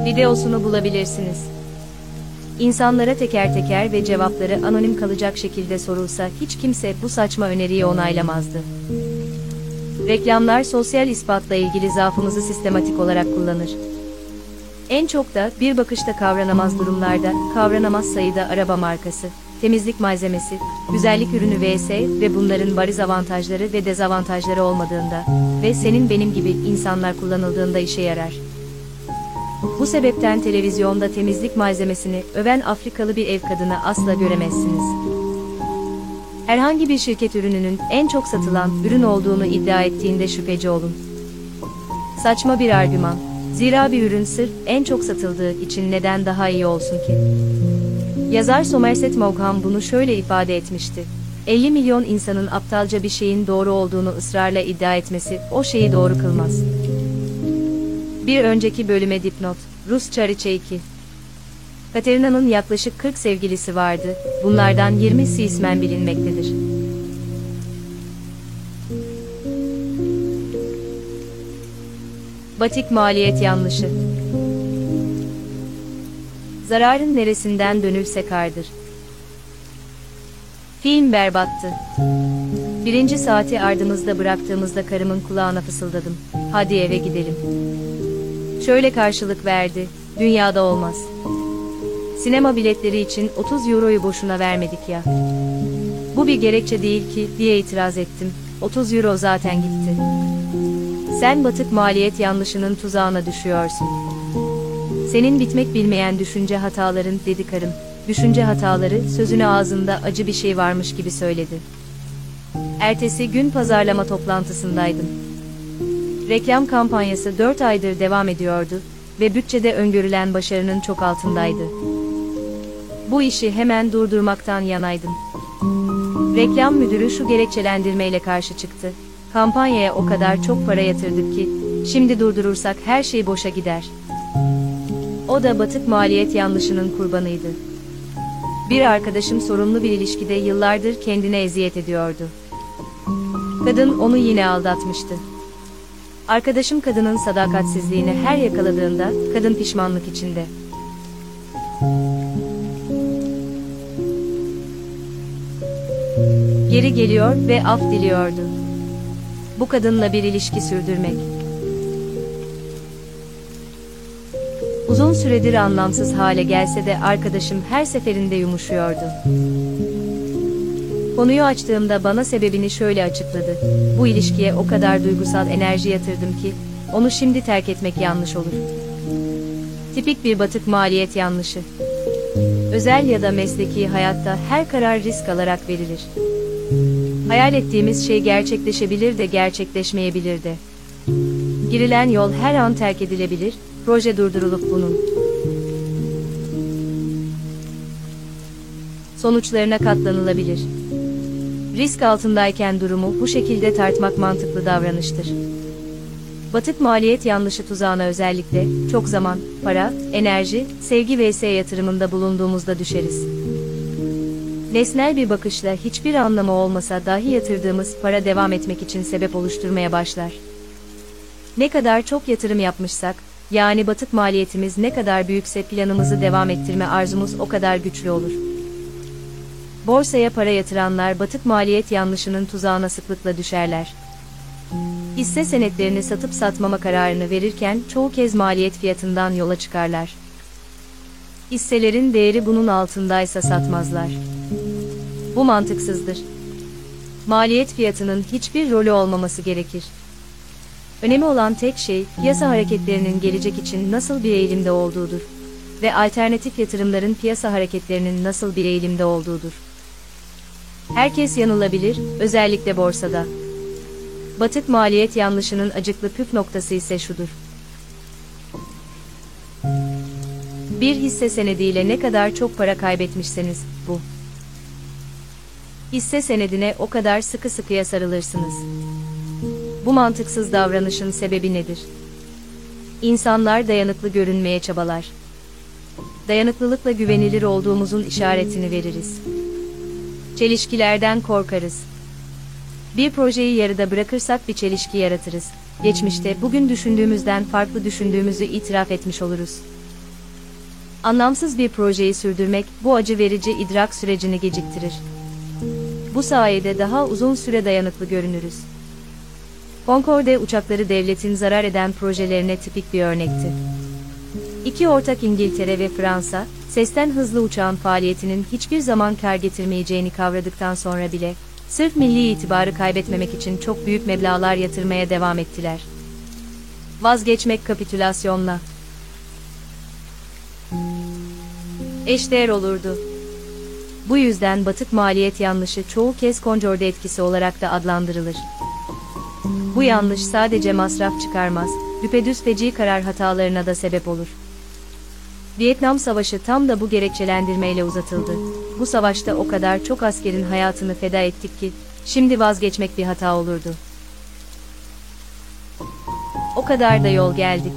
videosunu bulabilirsiniz. İnsanlara teker teker ve cevapları anonim kalacak şekilde sorulsa hiç kimse bu saçma öneriyi onaylamazdı. Reklamlar sosyal ispatla ilgili zaafımızı sistematik olarak kullanır. En çok da bir bakışta kavranamaz durumlarda, kavranamaz sayıda araba markası, temizlik malzemesi, güzellik ürünü vs ve bunların bariz avantajları ve dezavantajları olmadığında ve senin benim gibi insanlar kullanıldığında işe yarar. Bu sebepten televizyonda temizlik malzemesini öven Afrikalı bir ev kadını asla göremezsiniz. Herhangi bir şirket ürününün en çok satılan ürün olduğunu iddia ettiğinde şüpheci olun. Saçma bir argüman. Zira bir ürün sırf en çok satıldığı için neden daha iyi olsun ki? Yazar Somerset Maugham bunu şöyle ifade etmişti. 50 milyon insanın aptalca bir şeyin doğru olduğunu ısrarla iddia etmesi o şeyi doğru kılmaz. Bir önceki bölüme dipnot. Rus Çariçe 2 Katerina'nın yaklaşık 40 sevgilisi vardı. Bunlardan 20'si ismen bilinmektedir. Batik maliyet yanlışı. Zararın neresinden dönülse kardır. Film berbattı. Birinci saati ardımızda bıraktığımızda karımın kulağına fısıldadım. Hadi eve gidelim. Şöyle karşılık verdi. Dünyada olmaz. Sinema biletleri için 30 euroyu boşuna vermedik ya. Bu bir gerekçe değil ki diye itiraz ettim. 30 euro zaten gitti. Sen batık maliyet yanlışının tuzağına düşüyorsun. Senin bitmek bilmeyen düşünce hataların dedi karım. Düşünce hataları sözünü ağzında acı bir şey varmış gibi söyledi. Ertesi gün pazarlama toplantısındaydım. Reklam kampanyası 4 aydır devam ediyordu ve bütçede öngörülen başarının çok altındaydı. Bu işi hemen durdurmaktan yanaydım. Reklam müdürü şu gerekçelendirmeyle karşı çıktı. Kampanyaya o kadar çok para yatırdık ki, şimdi durdurursak her şey boşa gider. O da batık maliyet yanlışının kurbanıydı. Bir arkadaşım sorumlu bir ilişkide yıllardır kendine eziyet ediyordu. Kadın onu yine aldatmıştı. Arkadaşım kadının sadakatsizliğini her yakaladığında kadın pişmanlık içinde. Geri geliyor ve af diliyordu. Bu kadınla bir ilişki sürdürmek. Uzun süredir anlamsız hale gelse de arkadaşım her seferinde yumuşuyordu. Konuyu açtığımda bana sebebini şöyle açıkladı. Bu ilişkiye o kadar duygusal enerji yatırdım ki, onu şimdi terk etmek yanlış olur. Tipik bir batık maliyet yanlışı. Özel ya da mesleki hayatta her karar risk alarak verilir. Hayal ettiğimiz şey gerçekleşebilir de gerçekleşmeyebilir de. Girilen yol her an terk edilebilir, proje durdurulup bunun sonuçlarına katlanılabilir. Risk altındayken durumu bu şekilde tartmak mantıklı davranıştır. Batık maliyet yanlışı tuzağına özellikle çok zaman, para, enerji, sevgi vs yatırımında bulunduğumuzda düşeriz. Nesnel bir bakışla hiçbir anlamı olmasa dahi yatırdığımız para devam etmek için sebep oluşturmaya başlar. Ne kadar çok yatırım yapmışsak, yani batık maliyetimiz ne kadar büyükse planımızı devam ettirme arzumuz o kadar güçlü olur. Borsaya para yatıranlar batık maliyet yanlışının tuzağına sıklıkla düşerler. Hisse senetlerini satıp satmama kararını verirken çoğu kez maliyet fiyatından yola çıkarlar. Hisselerin değeri bunun altındaysa satmazlar. Bu mantıksızdır. Maliyet fiyatının hiçbir rolü olmaması gerekir. Önemli olan tek şey, piyasa hareketlerinin gelecek için nasıl bir eğilimde olduğudur ve alternatif yatırımların piyasa hareketlerinin nasıl bir eğilimde olduğudur. Herkes yanılabilir, özellikle borsada. Batık maliyet yanlışının acıklı püf noktası ise şudur. Bir hisse senediyle ne kadar çok para kaybetmişseniz, bu. Hisse senedine o kadar sıkı sıkıya sarılırsınız. Bu mantıksız davranışın sebebi nedir? İnsanlar dayanıklı görünmeye çabalar. Dayanıklılıkla güvenilir olduğumuzun işaretini veririz. Çelişkilerden korkarız. Bir projeyi yarıda bırakırsak bir çelişki yaratırız. Geçmişte bugün düşündüğümüzden farklı düşündüğümüzü itiraf etmiş oluruz. Anlamsız bir projeyi sürdürmek bu acı verici idrak sürecini geciktirir. Bu sayede daha uzun süre dayanıklı görünürüz. Concorde uçakları devletin zarar eden projelerine tipik bir örnekti. İki ortak İngiltere ve Fransa, sesten hızlı uçağın faaliyetinin hiçbir zaman kar getirmeyeceğini kavradıktan sonra bile, sırf milli itibarı kaybetmemek için çok büyük meblağlar yatırmaya devam ettiler. Vazgeçmek kapitülasyonla eşdeğer olurdu. Bu yüzden batık maliyet yanlışı çoğu kez Concorde etkisi olarak da adlandırılır. Bu yanlış sadece masraf çıkarmaz, düpedüz feci karar hatalarına da sebep olur. Vietnam Savaşı tam da bu gerekçelendirmeyle uzatıldı. Bu savaşta o kadar çok askerin hayatını feda ettik ki, şimdi vazgeçmek bir hata olurdu. O kadar da yol geldik.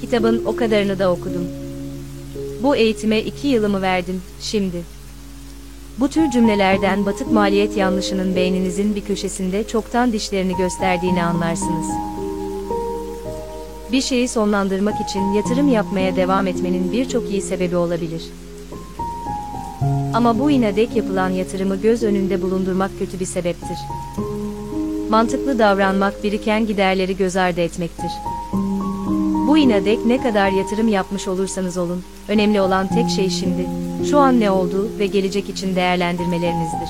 Kitabın o kadarını da okudum. Bu eğitime iki yılımı verdim, şimdi. Bu tür cümlelerden batık maliyet yanlışının beyninizin bir köşesinde çoktan dişlerini gösterdiğini anlarsınız. Bir şeyi sonlandırmak için yatırım yapmaya devam etmenin birçok iyi sebebi olabilir. Ama bu inadek yapılan yatırımı göz önünde bulundurmak kötü bir sebeptir. Mantıklı davranmak biriken giderleri göz ardı etmektir. Bu inadek ne kadar yatırım yapmış olursanız olun, önemli olan tek şey şimdi, şu an ne olduğu ve gelecek için değerlendirmelerinizdir.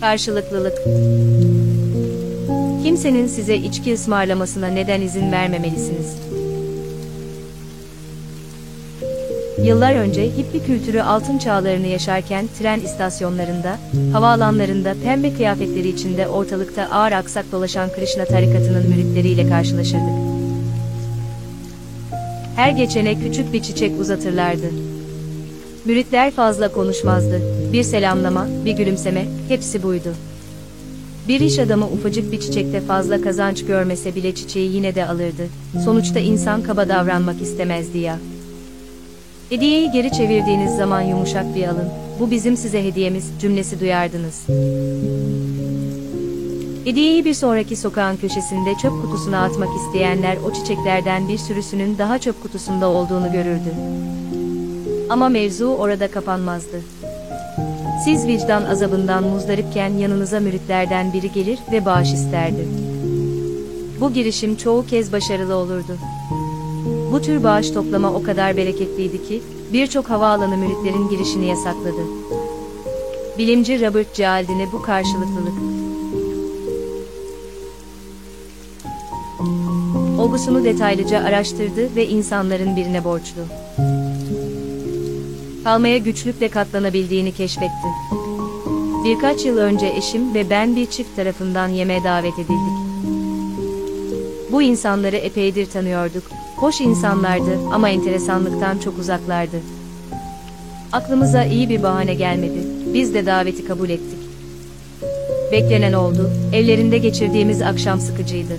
Karşılıklılık Kimsenin size içki ısmarlamasına neden izin vermemelisiniz. Yıllar önce hippi kültürü altın çağlarını yaşarken tren istasyonlarında, havaalanlarında pembe kıyafetleri içinde ortalıkta ağır aksak dolaşan Krishna tarikatının müritleriyle karşılaşırdık. Her geçene küçük bir çiçek uzatırlardı. Müritler fazla konuşmazdı. Bir selamlama, bir gülümseme, hepsi buydu. Bir iş adamı ufacık bir çiçekte fazla kazanç görmese bile çiçeği yine de alırdı. Sonuçta insan kaba davranmak istemezdi ya. Hediyeyi geri çevirdiğiniz zaman yumuşak bir alın. Bu bizim size hediyemiz cümlesi duyardınız. Hediyeyi bir sonraki sokağın köşesinde çöp kutusuna atmak isteyenler o çiçeklerden bir sürüsünün daha çöp kutusunda olduğunu görürdü. Ama mevzu orada kapanmazdı. Siz vicdan azabından muzdaripken yanınıza müritlerden biri gelir ve bağış isterdi. Bu girişim çoğu kez başarılı olurdu. Bu tür bağış toplama o kadar bereketliydi ki, birçok havaalanı müritlerin girişini yasakladı. Bilimci Robert Cialdini bu karşılıklılık, olgusunu detaylıca araştırdı ve insanların birine borçlu. Kalmaya güçlükle katlanabildiğini keşfetti. Birkaç yıl önce eşim ve ben bir çift tarafından yemeğe davet edildik. Bu insanları epeydir tanıyorduk. Hoş insanlardı ama enteresanlıktan çok uzaklardı. Aklımıza iyi bir bahane gelmedi. Biz de daveti kabul ettik. Beklenen oldu. Evlerinde geçirdiğimiz akşam sıkıcıydı.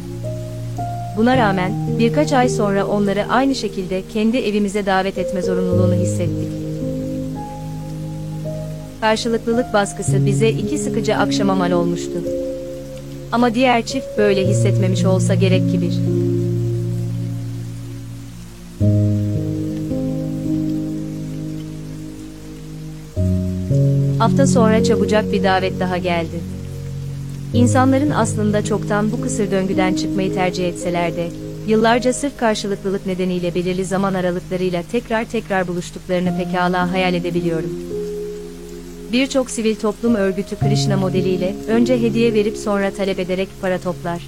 Buna rağmen birkaç ay sonra onları aynı şekilde kendi evimize davet etme zorunluluğunu hissettik. Karşılıklılık baskısı bize iki sıkıcı akşama mal olmuştu. Ama diğer çift böyle hissetmemiş olsa gerek ki bir. Hafta sonra çabucak bir davet daha geldi. İnsanların aslında çoktan bu kısır döngüden çıkmayı tercih etseler de, yıllarca sırf karşılıklılık nedeniyle belirli zaman aralıklarıyla tekrar tekrar buluştuklarını pekala hayal edebiliyorum. Birçok sivil toplum örgütü Krishna modeliyle önce hediye verip sonra talep ederek para toplar.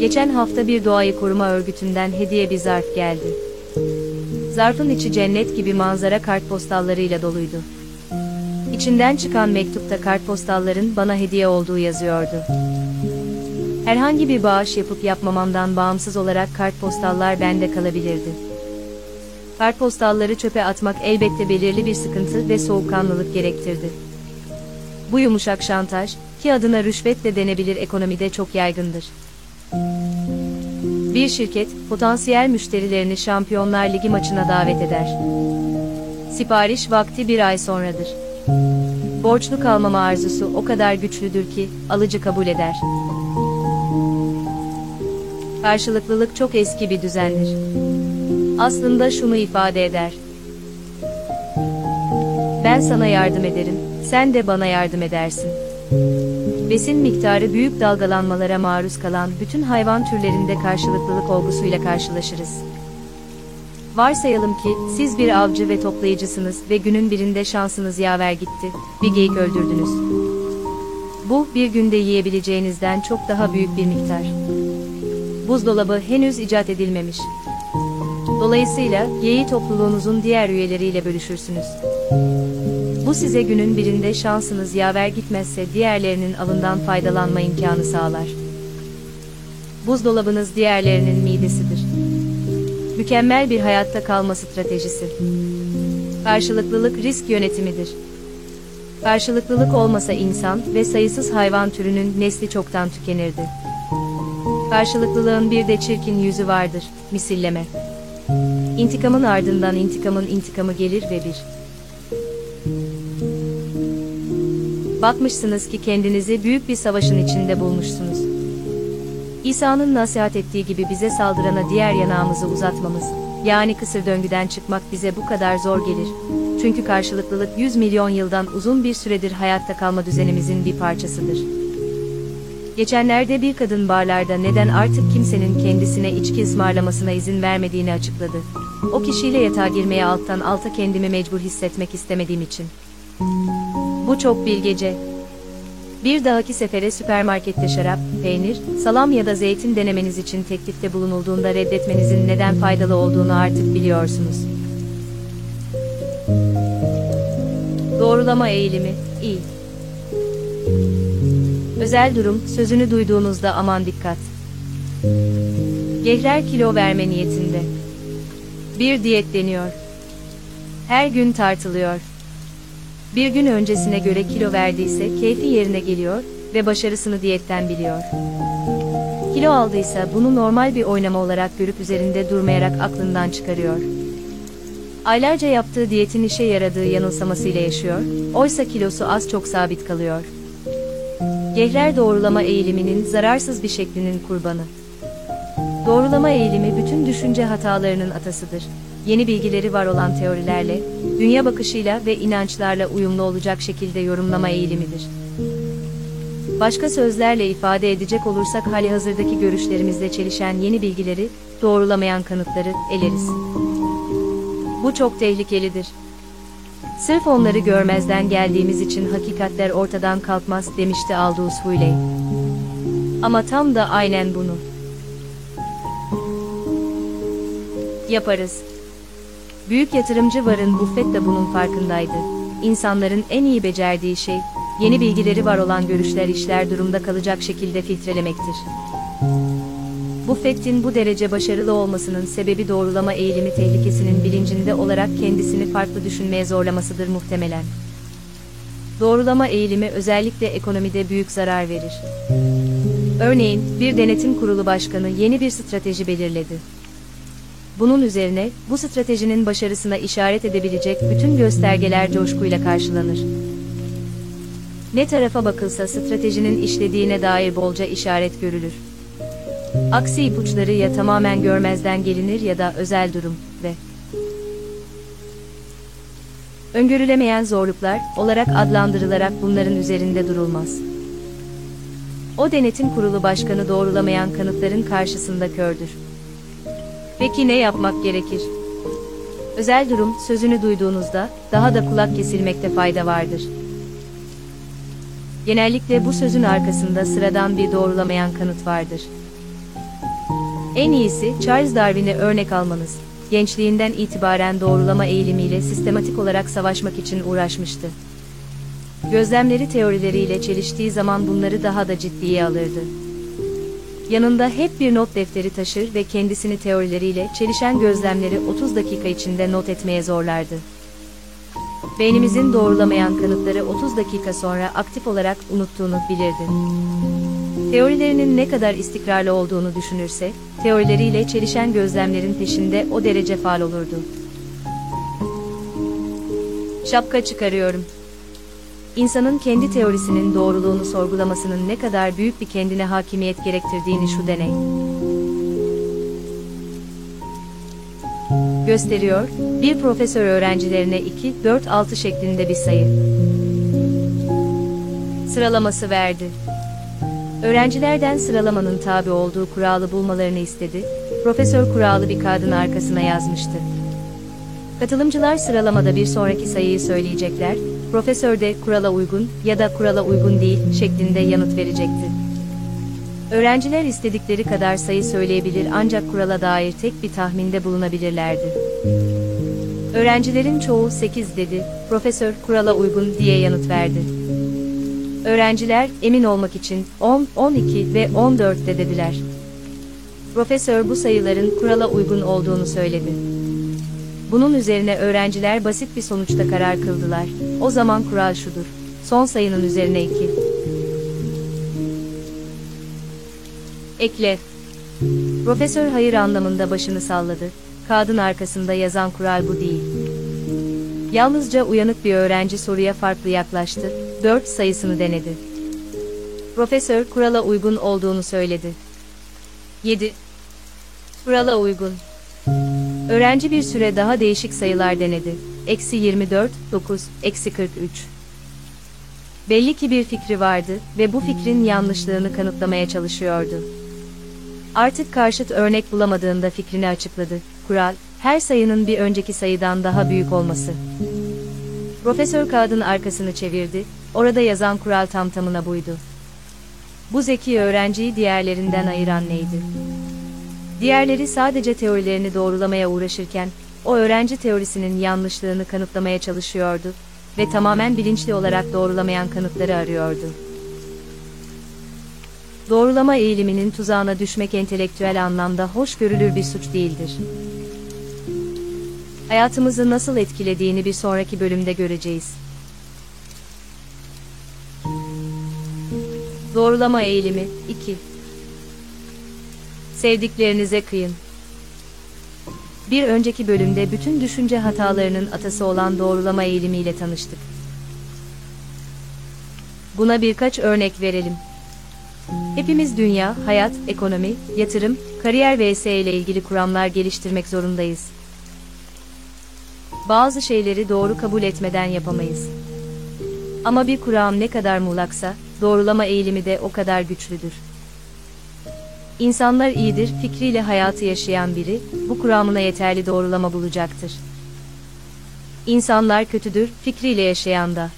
Geçen hafta bir doğayı koruma örgütünden hediye bir zarf geldi. Zarfın içi cennet gibi manzara kartpostallarıyla doluydu. İçinden çıkan mektupta kartpostalların bana hediye olduğu yazıyordu. Herhangi bir bağış yapıp yapmamamdan bağımsız olarak kartpostallar bende kalabilirdi. Kartpostalları çöpe atmak elbette belirli bir sıkıntı ve soğukkanlılık gerektirdi. Bu yumuşak şantaj, ki adına rüşvet de denebilir ekonomide çok yaygındır. Bir şirket, potansiyel müşterilerini Şampiyonlar Ligi maçına davet eder. Sipariş vakti bir ay sonradır. Borçlu kalmama arzusu o kadar güçlüdür ki, alıcı kabul eder. Karşılıklılık çok eski bir düzendir. Aslında şunu ifade eder. Ben sana yardım ederim, sen de bana yardım edersin. Besin miktarı büyük dalgalanmalara maruz kalan bütün hayvan türlerinde karşılıklılık olgusuyla karşılaşırız. Varsayalım ki siz bir avcı ve toplayıcısınız ve günün birinde şansınız yaver gitti, bir geyik öldürdünüz. Bu bir günde yiyebileceğinizden çok daha büyük bir miktar. Buzdolabı henüz icat edilmemiş. Dolayısıyla yeği topluluğunuzun diğer üyeleriyle bölüşürsünüz. Bu size günün birinde şansınız yaver gitmezse diğerlerinin avından faydalanma imkanı sağlar. Buzdolabınız diğerlerinin midesidir. Mükemmel bir hayatta kalma stratejisi. Karşılıklılık risk yönetimidir. Karşılıklılık olmasa insan ve sayısız hayvan türünün nesli çoktan tükenirdi. Karşılıklılığın bir de çirkin yüzü vardır, misilleme. İntikamın ardından intikamın intikamı gelir ve bir. Bakmışsınız ki kendinizi büyük bir savaşın içinde bulmuşsunuz. İsa'nın nasihat ettiği gibi bize saldırana diğer yanağımızı uzatmamız, yani kısır döngüden çıkmak bize bu kadar zor gelir. Çünkü karşılıklılık 100 milyon yıldan uzun bir süredir hayatta kalma düzenimizin bir parçasıdır. Geçenlerde bir kadın barlarda neden artık kimsenin kendisine içki ısmarlamasına izin vermediğini açıkladı. O kişiyle yatağa girmeye alttan alta kendimi mecbur hissetmek istemediğim için. Bu çok bilgece. Bir dahaki sefere süpermarkette şarap, peynir, salam ya da zeytin denemeniz için teklifte bulunulduğunda reddetmenizin neden faydalı olduğunu artık biliyorsunuz. Doğrulama eğilimi, iyi. Özel durum, sözünü duyduğunuzda aman dikkat. Gehrer kilo verme niyetinde. Bir diyet deniyor. Her gün tartılıyor. Bir gün öncesine göre kilo verdiyse keyfi yerine geliyor ve başarısını diyetten biliyor. Kilo aldıysa bunu normal bir oynama olarak görüp üzerinde durmayarak aklından çıkarıyor. Aylarca yaptığı diyetin işe yaradığı yanılsamasıyla yaşıyor, oysa kilosu az çok sabit kalıyor. Gehrer doğrulama eğiliminin zararsız bir şeklinin kurbanı. Doğrulama eğilimi bütün düşünce hatalarının atasıdır. Yeni bilgileri var olan teorilerle, dünya bakışıyla ve inançlarla uyumlu olacak şekilde yorumlama eğilimidir. Başka sözlerle ifade edecek olursak hali hazırdaki görüşlerimizle çelişen yeni bilgileri, doğrulamayan kanıtları eleriz. Bu çok tehlikelidir. Sırf onları görmezden geldiğimiz için hakikatler ortadan kalkmaz demişti Aldous Huxley. Ama tam da aynen bunu yaparız. Büyük yatırımcı Warren Buffett de bunun farkındaydı. İnsanların en iyi becerdiği şey, yeni bilgileri var olan görüşler işler durumda kalacak şekilde filtrelemektir. Buffett'in bu derece başarılı olmasının sebebi doğrulama eğilimi tehlikesinin bilincinde olarak kendisini farklı düşünmeye zorlamasıdır muhtemelen. Doğrulama eğilimi özellikle ekonomide büyük zarar verir. Örneğin, bir denetim kurulu başkanı yeni bir strateji belirledi. Bunun üzerine, bu stratejinin başarısına işaret edebilecek bütün göstergeler coşkuyla karşılanır. Ne tarafa bakılsa stratejinin işlediğine dair bolca işaret görülür. Aksi ipuçları ya tamamen görmezden gelinir ya da özel durum ve öngörülemeyen zorluklar olarak adlandırılarak bunların üzerinde durulmaz. O denetim kurulu başkanı doğrulamayan kanıtların karşısında kördür. Peki ne yapmak gerekir? Özel durum sözünü duyduğunuzda daha da kulak kesilmekte fayda vardır. Genellikle bu sözün arkasında sıradan bir doğrulamayan kanıt vardır. En iyisi Charles Darwin'e örnek almanız. Gençliğinden itibaren doğrulama eğilimiyle sistematik olarak savaşmak için uğraşmıştı. Gözlemleri teorileriyle çeliştiği zaman bunları daha da ciddiye alırdı. Yanında hep bir not defteri taşır ve kendisini teorileriyle çelişen gözlemleri 30 dakika içinde not etmeye zorlardı. Beynimizin doğrulamayan kanıtları 30 dakika sonra aktif olarak unuttuğunu bilirdi. Teorilerinin ne kadar istikrarlı olduğunu düşünürse, teorileriyle çelişen gözlemlerin peşinde o derece faal olurdu. Şapka çıkarıyorum. İnsanın kendi teorisinin doğruluğunu sorgulamasının ne kadar büyük bir kendine hakimiyet gerektirdiğini şu deney gösteriyor. Bir profesör öğrencilerine 2, 4, 6 şeklinde bir sayı sıralaması verdi. Öğrencilerden sıralamanın tabi olduğu kuralı bulmalarını istedi. Profesör kuralı bir kağıdın arkasına yazmıştı. Katılımcılar sıralamada bir sonraki sayıyı söyleyecekler. Profesör de kurala uygun ya da kurala uygun değil şeklinde yanıt verecekti. Öğrenciler istedikleri kadar sayı söyleyebilir ancak kurala dair tek bir tahminde bulunabilirlerdi. Öğrencilerin çoğu 8 dedi. Profesör kurala uygun diye yanıt verdi. Öğrenciler emin olmak için 10, 12 ve 14 de dediler. Profesör bu sayıların kurala uygun olduğunu söyledi. Bunun üzerine öğrenciler basit bir sonuçta karar kıldılar. O zaman kural şudur. Son sayının üzerine 2. Ekle. Profesör hayır anlamında başını salladı. Kağıdın arkasında yazan kural bu değil. Yalnızca uyanık bir öğrenci soruya farklı yaklaştı. 4 sayısını denedi. Profesör kurala uygun olduğunu söyledi. 7. Kurala uygun. Öğrenci bir süre daha değişik sayılar denedi. Eksi 24, 9, eksi 43. Belli ki bir fikri vardı ve bu fikrin yanlışlığını kanıtlamaya çalışıyordu. Artık karşıt örnek bulamadığında fikrini açıkladı. Kural, her sayının bir önceki sayıdan daha büyük olması. Profesör kağıdın arkasını çevirdi, orada yazan kural tam tamına buydu. Bu zeki öğrenciyi diğerlerinden ayıran neydi? Diğerleri sadece teorilerini doğrulamaya uğraşırken, o öğrenci teorisinin yanlışlığını kanıtlamaya çalışıyordu ve tamamen bilinçli olarak doğrulamayan kanıtları arıyordu. Doğrulama eğiliminin tuzağına düşmek entelektüel anlamda hoş görülür bir suç değildir. Hayatımızı nasıl etkilediğini bir sonraki bölümde göreceğiz. Doğrulama eğilimi 2 Sevdiklerinize kıyın. Bir önceki bölümde bütün düşünce hatalarının atası olan doğrulama eğilimiyle tanıştık. Buna birkaç örnek verelim. Hepimiz dünya, hayat, ekonomi, yatırım, kariyer vs ile ilgili kuramlar geliştirmek zorundayız. Bazı şeyleri doğru kabul etmeden yapamayız. Ama bir kuram ne kadar muğlaksa, doğrulama eğilimi de o kadar güçlüdür. İnsanlar iyidir fikriyle hayatı yaşayan biri, bu kuramına yeterli doğrulama bulacaktır. İnsanlar kötüdür fikriyle yaşayan da.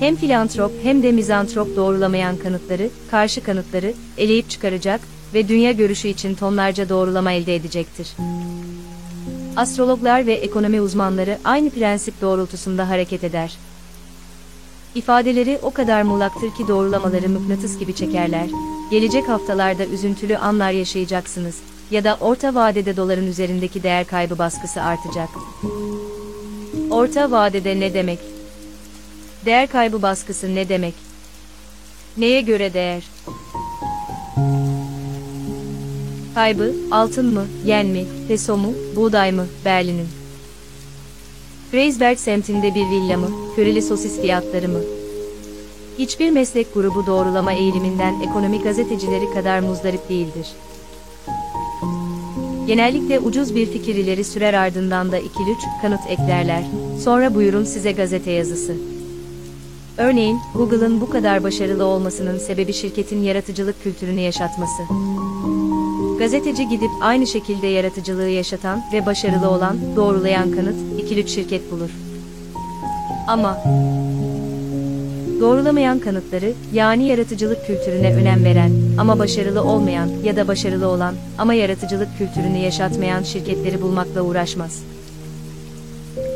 Hem filantrop hem de mizantrop doğrulamayan kanıtları, karşı kanıtları, eleyip çıkaracak ve dünya görüşü için tonlarca doğrulama elde edecektir. Astrologlar ve ekonomi uzmanları aynı prensip doğrultusunda hareket eder. İfadeleri o kadar muğlaktır ki doğrulamaları mıknatıs gibi çekerler. Gelecek haftalarda üzüntülü anlar yaşayacaksınız ya da orta vadede doların üzerindeki değer kaybı baskısı artacak. Orta vadede ne demek? Değer kaybı baskısı ne demek? Neye göre değer? Kaybı, altın mı, yen mi, peso mu, buğday mı, Berlin'in? Kreuzberg semtinde bir villa mı, köreli sosis fiyatları mı? Hiçbir meslek grubu doğrulama eğiliminden ekonomi gazetecileri kadar muzdarip değildir. Genellikle ucuz bir fikir ileri sürer ardından da ikili üç kanıt eklerler. Sonra buyurun size gazete yazısı. Örneğin, Google'ın bu kadar başarılı olmasının sebebi şirketin yaratıcılık kültürünü yaşatması. Gazeteci gidip aynı şekilde yaratıcılığı yaşatan ve başarılı olan, doğrulayan kanıt, ikili şirket bulur. Ama doğrulamayan kanıtları, yani yaratıcılık kültürüne önem veren ama başarılı olmayan ya da başarılı olan ama yaratıcılık kültürünü yaşatmayan şirketleri bulmakla uğraşmaz.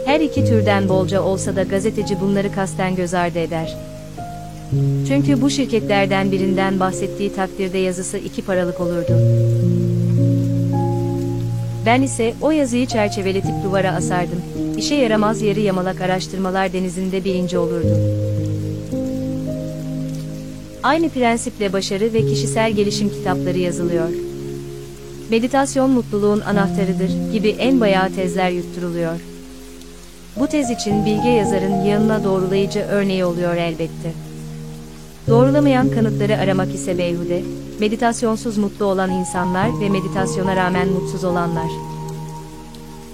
Her iki türden bolca olsa da gazeteci bunları kasten göz ardı eder. Çünkü bu şirketlerden birinden bahsettiği takdirde yazısı iki paralık olurdu. Ben ise o yazıyı çerçeveletip duvara asardım. İşe yaramaz yarı yamalak araştırmalar denizinde bir ince olurdu. Aynı prensiple başarı ve kişisel gelişim kitapları yazılıyor. Meditasyon mutluluğun anahtarıdır gibi en bayağı tezler yutturuluyor. Bu tez için bilge yazarın yanına doğrulayıcı örneği oluyor elbette. Doğrulamayan kanıtları aramak ise beyhude, meditasyonsuz mutlu olan insanlar ve meditasyona rağmen mutsuz olanlar.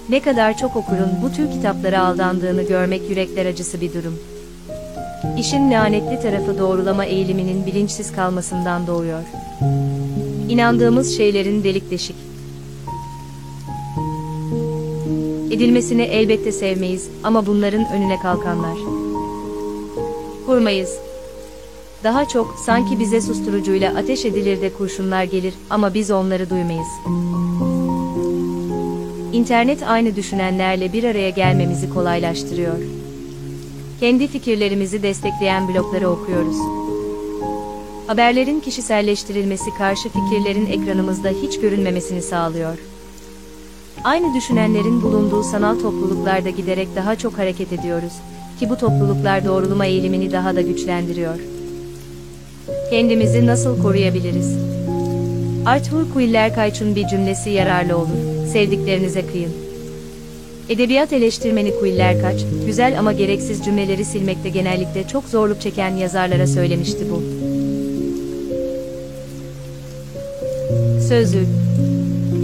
Ne kadar çok okurun bu tür kitaplara aldandığını görmek yürekler acısı bir durum. İşin lanetli tarafı doğrulama eğiliminin bilinçsiz kalmasından doğuyor. İnandığımız şeylerin delik deşik. Edilmesini elbette sevmeyiz ama bunların önüne kalkanlar. Kurmayız. Daha çok sanki bize susturucuyla ateş edilir de kurşunlar gelir ama biz onları duymayız. İnternet aynı düşünenlerle bir araya gelmemizi kolaylaştırıyor. Kendi fikirlerimizi destekleyen blogları okuyoruz. Haberlerin kişiselleştirilmesi karşı fikirlerin ekranımızda hiç görünmemesini sağlıyor. Aynı düşünenlerin bulunduğu sanal topluluklarda giderek daha çok hareket ediyoruz ki bu topluluklar doğrulama eğilimini daha da güçlendiriyor. Kendimizi nasıl koruyabiliriz? Arthur Quiller bir cümlesi yararlı olur. Sevdiklerinize kıyın. Edebiyat eleştirmeni Quiller Kaç, güzel ama gereksiz cümleleri silmekte genellikle çok zorluk çeken yazarlara söylemişti bu. Sözlük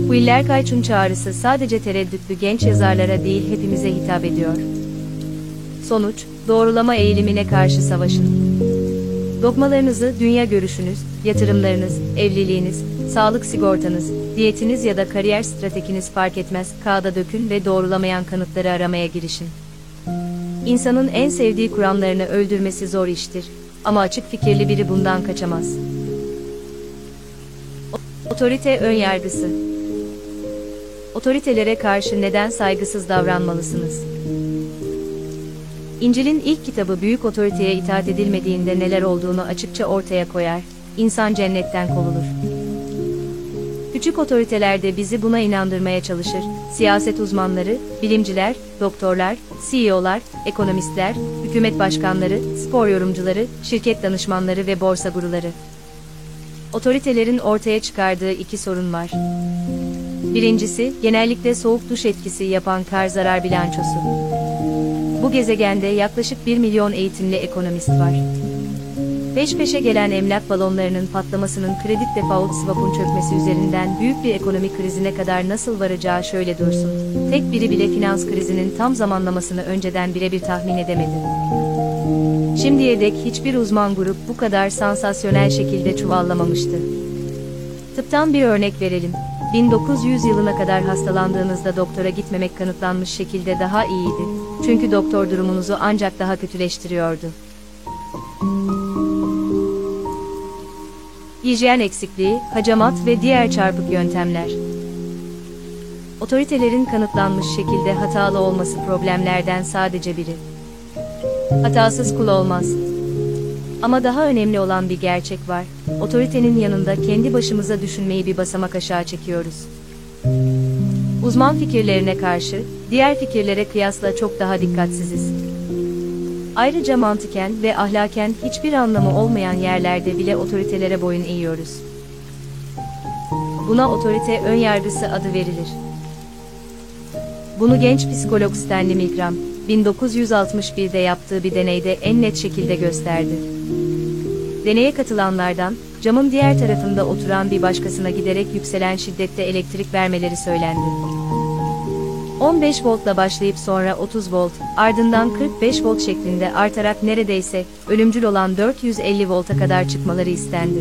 Quiller Kaç'ın çağrısı sadece tereddütlü genç yazarlara değil hepimize hitap ediyor. Sonuç, doğrulama eğilimine karşı savaşın. Dogmalarınızı, dünya görüşünüz, yatırımlarınız, evliliğiniz, sağlık sigortanız, diyetiniz ya da kariyer stratejiniz fark etmez, kağıda dökün ve doğrulamayan kanıtları aramaya girişin. İnsanın en sevdiği kuramlarını öldürmesi zor iştir. Ama açık fikirli biri bundan kaçamaz. Otorite ön yargısı. Otoritelere karşı neden saygısız davranmalısınız? İncil'in ilk kitabı büyük otoriteye itaat edilmediğinde neler olduğunu açıkça ortaya koyar. İnsan cennetten kovulur. Küçük otoriteler de bizi buna inandırmaya çalışır. Siyaset uzmanları, bilimciler, doktorlar, CEO'lar, ekonomistler, hükümet başkanları, spor yorumcuları, şirket danışmanları ve borsa guruları. Otoritelerin ortaya çıkardığı iki sorun var. Birincisi, genellikle soğuk duş etkisi yapan kar zarar bilançosu. Bu gezegende yaklaşık 1 milyon eğitimli ekonomist var. Peş peşe gelen emlak balonlarının patlamasının kredi default swap'un çökmesi üzerinden büyük bir ekonomik krizine kadar nasıl varacağı şöyle dursun. Tek biri bile finans krizinin tam zamanlamasını önceden birebir tahmin edemedi. Şimdiye dek hiçbir uzman grup bu kadar sansasyonel şekilde çuvallamamıştı. Tıptan bir örnek verelim. 1900 yılına kadar hastalandığınızda doktora gitmemek kanıtlanmış şekilde daha iyiydi. Çünkü doktor durumunuzu ancak daha kötüleştiriyordu. Hijyen eksikliği, hacamat ve diğer çarpık yöntemler. Otoritelerin kanıtlanmış şekilde hatalı olması problemlerden sadece biri. Hatasız kul olmaz. Ama daha önemli olan bir gerçek var. Otoritenin yanında kendi başımıza düşünmeyi bir basamak aşağı çekiyoruz. Uzman fikirlerine karşı, diğer fikirlere kıyasla çok daha dikkatsiziz. Ayrıca mantıken ve ahlaken hiçbir anlamı olmayan yerlerde bile otoritelere boyun eğiyoruz. Buna otorite önyargısı adı verilir. Bunu genç psikolog Stanley Milgram, 1961'de yaptığı bir deneyde en net şekilde gösterdi. Deneye katılanlardan, camın diğer tarafında oturan bir başkasına giderek yükselen şiddette elektrik vermeleri söylendi. 15 voltla başlayıp sonra 30 volt, ardından 45 volt şeklinde artarak neredeyse ölümcül olan 450 volta kadar çıkmaları istendi.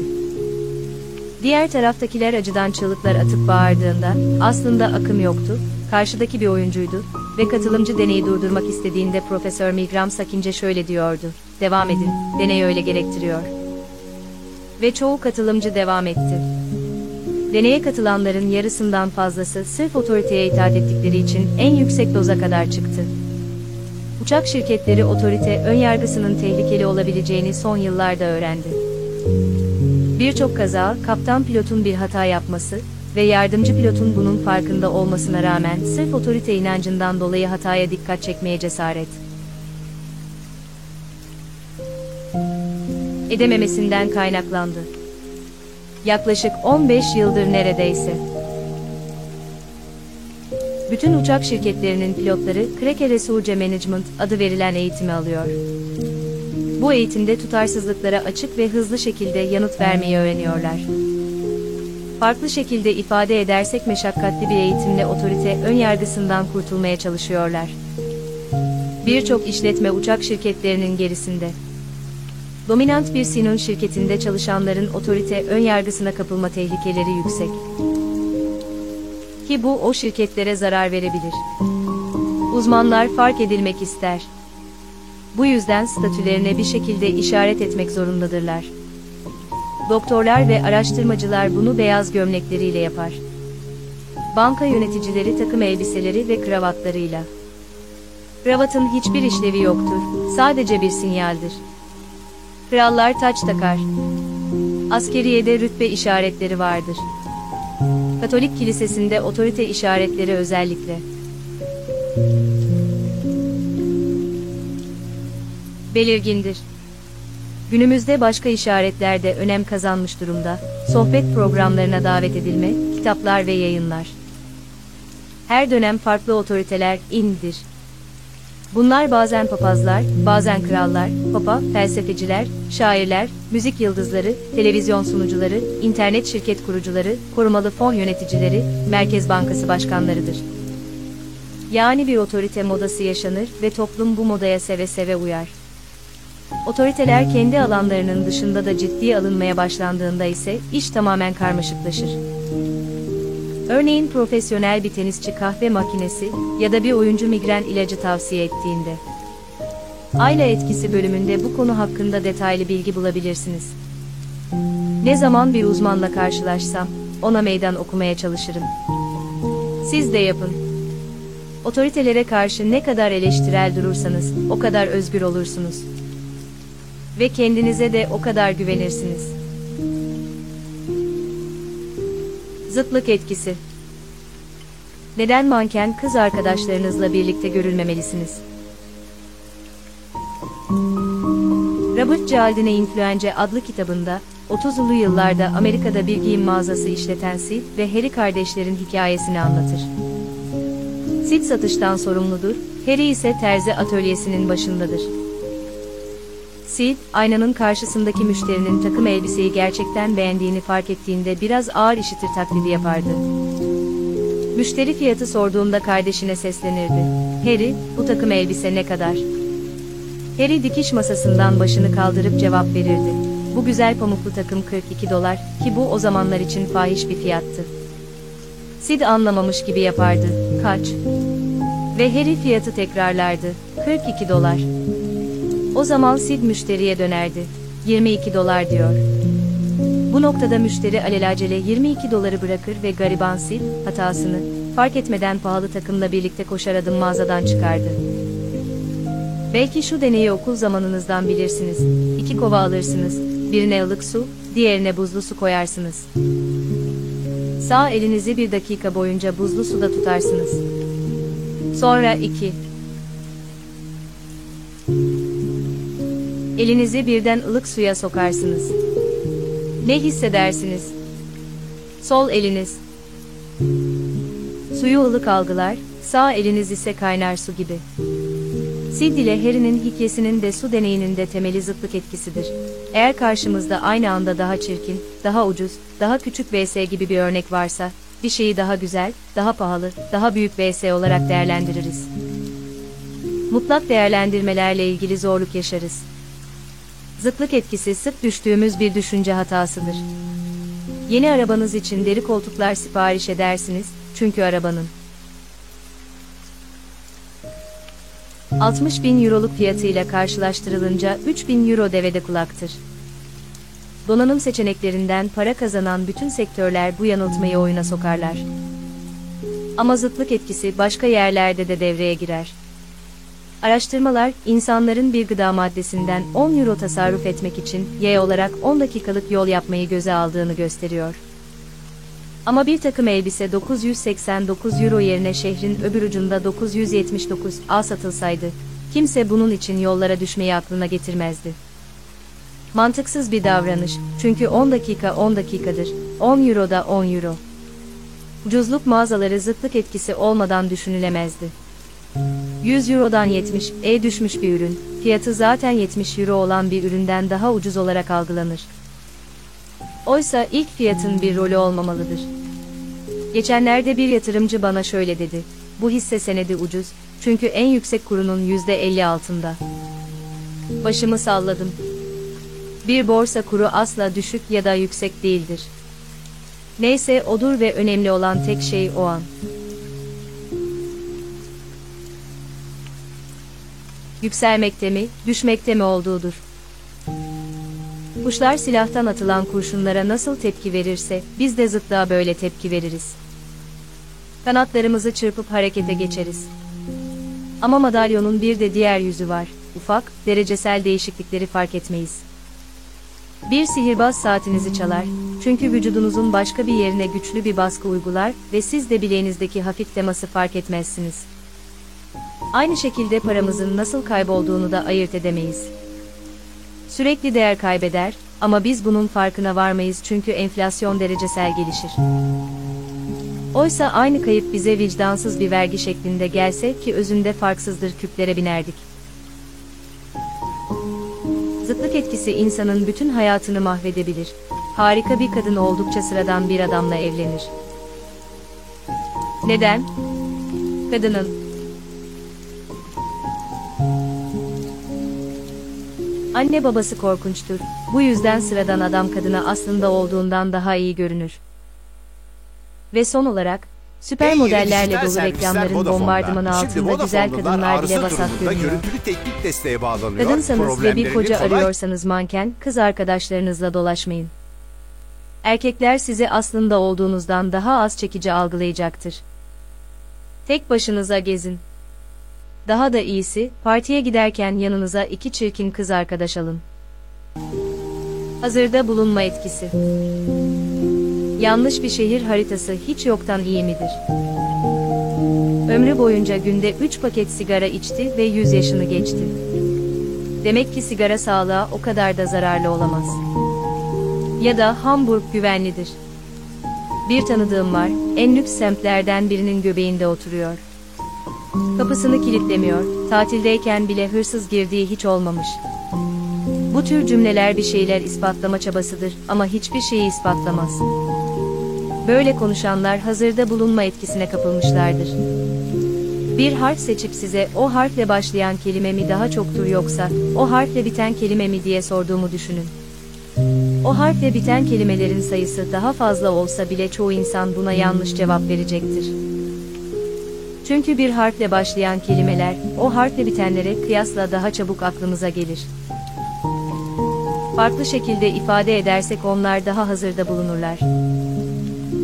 Diğer taraftakiler acıdan çığlıklar atıp bağırdığında aslında akım yoktu, karşıdaki bir oyuncuydu ve katılımcı deneyi durdurmak istediğinde Profesör Milgram sakince şöyle diyordu. Devam edin, deney öyle gerektiriyor. Ve çoğu katılımcı devam etti. Deneye katılanların yarısından fazlası sırf otoriteye itaat ettikleri için en yüksek doza kadar çıktı. Uçak şirketleri otorite önyargısının tehlikeli olabileceğini son yıllarda öğrendi. Birçok kaza, kaptan pilotun bir hata yapması ve yardımcı pilotun bunun farkında olmasına rağmen sırf otorite inancından dolayı hataya dikkat çekmeye cesaret edememesinden kaynaklandı. Yaklaşık 15 yıldır neredeyse. Bütün uçak şirketlerinin pilotları Cracker Resource Management adı verilen eğitimi alıyor. Bu eğitimde tutarsızlıklara açık ve hızlı şekilde yanıt vermeyi öğreniyorlar. Farklı şekilde ifade edersek meşakkatli bir eğitimle otorite ön yargısından kurtulmaya çalışıyorlar. Birçok işletme uçak şirketlerinin gerisinde. Dominant bir Sinon şirketinde çalışanların otorite ön yargısına kapılma tehlikeleri yüksek. Ki bu o şirketlere zarar verebilir. Uzmanlar fark edilmek ister. Bu yüzden statülerine bir şekilde işaret etmek zorundadırlar. Doktorlar ve araştırmacılar bunu beyaz gömlekleriyle yapar. Banka yöneticileri takım elbiseleri ve kravatlarıyla. Kravatın hiçbir işlevi yoktur, sadece bir sinyaldir. Krallar taç takar. Askeriyede rütbe işaretleri vardır. Katolik kilisesinde otorite işaretleri özellikle. Belirgindir. Günümüzde başka işaretler de önem kazanmış durumda. Sohbet programlarına davet edilme, kitaplar ve yayınlar. Her dönem farklı otoriteler indir. Bunlar bazen papazlar, bazen krallar, papa, felsefeciler, şairler, müzik yıldızları, televizyon sunucuları, internet şirket kurucuları, korumalı fon yöneticileri, Merkez Bankası başkanlarıdır. Yani bir otorite modası yaşanır ve toplum bu modaya seve seve uyar. Otoriteler kendi alanlarının dışında da ciddiye alınmaya başlandığında ise iş tamamen karmaşıklaşır. Örneğin profesyonel bir tenisçi kahve makinesi ya da bir oyuncu migren ilacı tavsiye ettiğinde. Aile etkisi bölümünde bu konu hakkında detaylı bilgi bulabilirsiniz. Ne zaman bir uzmanla karşılaşsam ona meydan okumaya çalışırım. Siz de yapın. Otoritelere karşı ne kadar eleştirel durursanız o kadar özgür olursunuz. Ve kendinize de o kadar güvenirsiniz. Zıtlık etkisi. Neden manken kız arkadaşlarınızla birlikte görülmemelisiniz? Robert Cialdini Influence adlı kitabında, 30'lu yıllarda Amerika'da bir giyim mağazası işleten Sid ve Harry kardeşlerin hikayesini anlatır. Sid satıştan sorumludur, Harry ise terzi atölyesinin başındadır. Sid, aynanın karşısındaki müşterinin takım elbiseyi gerçekten beğendiğini fark ettiğinde biraz ağır işitir taklidi yapardı. Müşteri fiyatı sorduğunda kardeşine seslenirdi. Harry, bu takım elbise ne kadar? Harry dikiş masasından başını kaldırıp cevap verirdi. Bu güzel pamuklu takım 42 dolar, ki bu o zamanlar için fahiş bir fiyattı. Sid anlamamış gibi yapardı. Kaç? Ve Harry fiyatı tekrarlardı. 42 dolar. O zaman Sid müşteriye dönerdi. 22 dolar diyor. Bu noktada müşteri alelacele 22 doları bırakır ve gariban Sid, hatasını, fark etmeden pahalı takımla birlikte koşar adım mağazadan çıkardı. Belki şu deneyi okul zamanınızdan bilirsiniz. iki kova alırsınız. Birine ılık su, diğerine buzlu su koyarsınız. Sağ elinizi bir dakika boyunca buzlu suda tutarsınız. Sonra 2. Elinizi birden ılık suya sokarsınız. Ne hissedersiniz? Sol eliniz. Suyu ılık algılar, sağ eliniz ise kaynar su gibi. Sid ile Harry'nin hikayesinin de su deneyinin de temeli zıtlık etkisidir. Eğer karşımızda aynı anda daha çirkin, daha ucuz, daha küçük vs gibi bir örnek varsa, bir şeyi daha güzel, daha pahalı, daha büyük vs olarak değerlendiririz. Mutlak değerlendirmelerle ilgili zorluk yaşarız. Zıtlık etkisi sık düştüğümüz bir düşünce hatasıdır. Yeni arabanız için deri koltuklar sipariş edersiniz, çünkü arabanın 60 bin euroluk fiyatıyla karşılaştırılınca 3 bin euro devede kulaktır. Donanım seçeneklerinden para kazanan bütün sektörler bu yanıltmayı oyuna sokarlar. Ama zıtlık etkisi başka yerlerde de devreye girer. Araştırmalar, insanların bir gıda maddesinden 10 euro tasarruf etmek için Y olarak 10 dakikalık yol yapmayı göze aldığını gösteriyor. Ama bir takım elbise 989 euro yerine şehrin öbür ucunda 979 A satılsaydı, kimse bunun için yollara düşmeyi aklına getirmezdi. Mantıksız bir davranış, çünkü 10 dakika 10 dakikadır, 10 euro da 10 euro. Ucuzluk mağazaları zıtlık etkisi olmadan düşünülemezdi. 100 Euro'dan 70 E düşmüş bir ürün, fiyatı zaten 70 Euro olan bir üründen daha ucuz olarak algılanır. Oysa ilk fiyatın bir rolü olmamalıdır. Geçenlerde bir yatırımcı bana şöyle dedi. Bu hisse senedi ucuz, çünkü en yüksek kurunun %50 altında. Başımı salladım. Bir borsa kuru asla düşük ya da yüksek değildir. Neyse odur ve önemli olan tek şey o an. Yükselmekte mi, düşmekte mi olduğudur. Kuşlar silahtan atılan kurşunlara nasıl tepki verirse, biz de zıtlığa böyle tepki veririz. Kanatlarımızı çırpıp harekete geçeriz. Ama madalyonun bir de diğer yüzü var. Ufak, derecesel değişiklikleri fark etmeyiz. Bir sihirbaz saatinizi çalar, çünkü vücudunuzun başka bir yerine güçlü bir baskı uygular ve siz de bileğinizdeki hafif teması fark etmezsiniz. Aynı şekilde paramızın nasıl kaybolduğunu da ayırt edemeyiz. Sürekli değer kaybeder ama biz bunun farkına varmayız çünkü enflasyon derecesel gelişir. Oysa aynı kayıp bize vicdansız bir vergi şeklinde gelse ki özünde farksızdır küplere binerdik. Zıtlık etkisi insanın bütün hayatını mahvedebilir. Harika bir kadın oldukça sıradan bir adamla evlenir. Neden? Kadının Anne babası korkunçtur. Bu yüzden sıradan adam kadına aslında olduğundan daha iyi görünür. Ve son olarak, süper modellerle dolu reklamların Vodafone'da. bombardımanı altında güzel kadınlar bile vasat görünüyor. Görüntülü teknik desteğe bağlanıyor. Kadınsanız ve bir koca kolay arıyorsanız manken, kız arkadaşlarınızla dolaşmayın. Erkekler sizi aslında olduğunuzdan daha az çekici algılayacaktır. Tek başınıza gezin. Daha da iyisi, partiye giderken yanınıza iki çirkin kız arkadaş alın. Hazırda bulunma etkisi. Yanlış bir şehir haritası hiç yoktan iyi midir? Ömrü boyunca günde 3 paket sigara içti ve 100 yaşını geçti. Demek ki sigara sağlığa o kadar da zararlı olamaz. Ya da Hamburg güvenlidir. Bir tanıdığım var, en lüks semtlerden birinin göbeğinde oturuyor. Kapısını kilitlemiyor, tatildeyken bile hırsız girdiği hiç olmamış. Bu tür cümleler bir şeyler ispatlama çabasıdır ama hiçbir şeyi ispatlamaz. Böyle konuşanlar hazırda bulunma etkisine kapılmışlardır. Bir harf seçip size o harfle başlayan kelime mi daha çoktur yoksa o harfle biten kelime mi diye sorduğumu düşünün. O harfle biten kelimelerin sayısı daha fazla olsa bile çoğu insan buna yanlış cevap verecektir. Çünkü bir harfle başlayan kelimeler o harfle bitenlere kıyasla daha çabuk aklımıza gelir. Farklı şekilde ifade edersek onlar daha hazırda bulunurlar.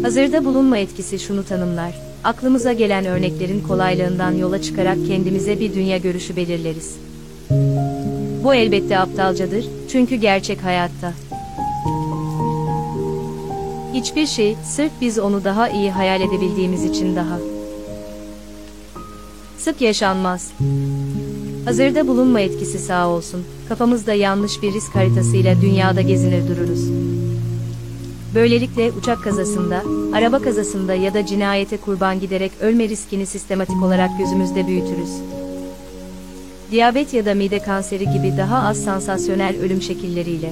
Hazırda bulunma etkisi şunu tanımlar. Aklımıza gelen örneklerin kolaylığından yola çıkarak kendimize bir dünya görüşü belirleriz. Bu elbette aptalcadır, çünkü gerçek hayatta. Hiçbir şey, sırf biz onu daha iyi hayal edebildiğimiz için daha sık yaşanmaz. Hazırda bulunma etkisi sağ olsun, kafamızda yanlış bir risk haritasıyla dünyada gezinir dururuz. Böylelikle uçak kazasında, araba kazasında ya da cinayete kurban giderek ölme riskini sistematik olarak gözümüzde büyütürüz. Diyabet ya da mide kanseri gibi daha az sansasyonel ölüm şekilleriyle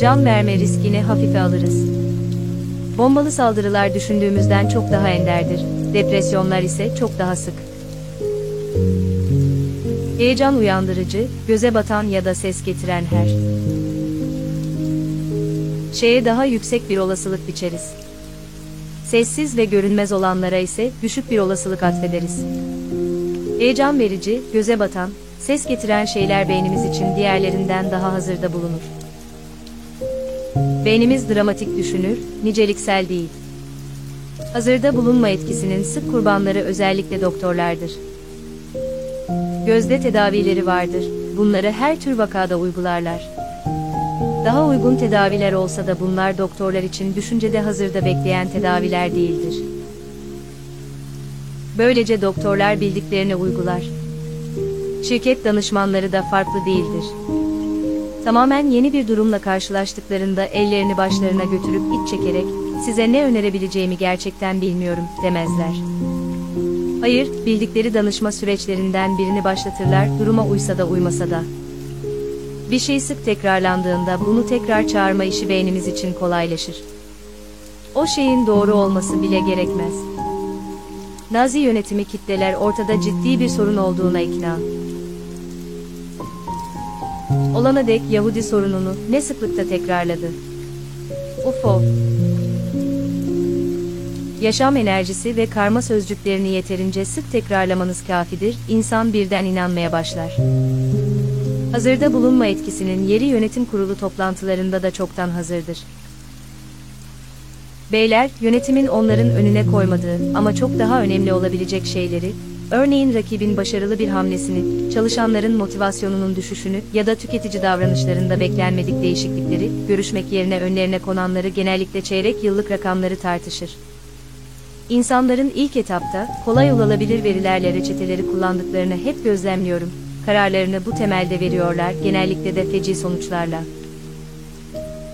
can verme riskini hafife alırız. Bombalı saldırılar düşündüğümüzden çok daha enderdir. Depresyonlar ise çok daha sık. Heyecan uyandırıcı, göze batan ya da ses getiren her şeye daha yüksek bir olasılık biçeriz. Sessiz ve görünmez olanlara ise düşük bir olasılık atfederiz. Heyecan verici, göze batan, ses getiren şeyler beynimiz için diğerlerinden daha hazırda bulunur. Beynimiz dramatik düşünür, niceliksel değil. Hazırda bulunma etkisinin sık kurbanları özellikle doktorlardır. Gözde tedavileri vardır. Bunları her tür vakada uygularlar. Daha uygun tedaviler olsa da bunlar doktorlar için düşüncede hazırda bekleyen tedaviler değildir. Böylece doktorlar bildiklerini uygular. Şirket danışmanları da farklı değildir. Tamamen yeni bir durumla karşılaştıklarında ellerini başlarına götürüp iç çekerek, size ne önerebileceğimi gerçekten bilmiyorum, demezler. Hayır, bildikleri danışma süreçlerinden birini başlatırlar, duruma uysa da uymasa da. Bir şey sık tekrarlandığında bunu tekrar çağırma işi beynimiz için kolaylaşır. O şeyin doğru olması bile gerekmez. Nazi yönetimi kitleler ortada ciddi bir sorun olduğuna ikna. Olana dek Yahudi sorununu ne sıklıkta tekrarladı. UFO Yaşam enerjisi ve karma sözcüklerini yeterince sık tekrarlamanız kafidir, insan birden inanmaya başlar. Hazırda bulunma etkisinin yeri yönetim kurulu toplantılarında da çoktan hazırdır. Beyler, yönetimin onların önüne koymadığı ama çok daha önemli olabilecek şeyleri, örneğin rakibin başarılı bir hamlesini, çalışanların motivasyonunun düşüşünü ya da tüketici davranışlarında beklenmedik değişiklikleri, görüşmek yerine önlerine konanları genellikle çeyrek yıllık rakamları tartışır. İnsanların ilk etapta kolay ulaşılabilir verilerle reçeteleri kullandıklarını hep gözlemliyorum. Kararlarını bu temelde veriyorlar, genellikle de feci sonuçlarla.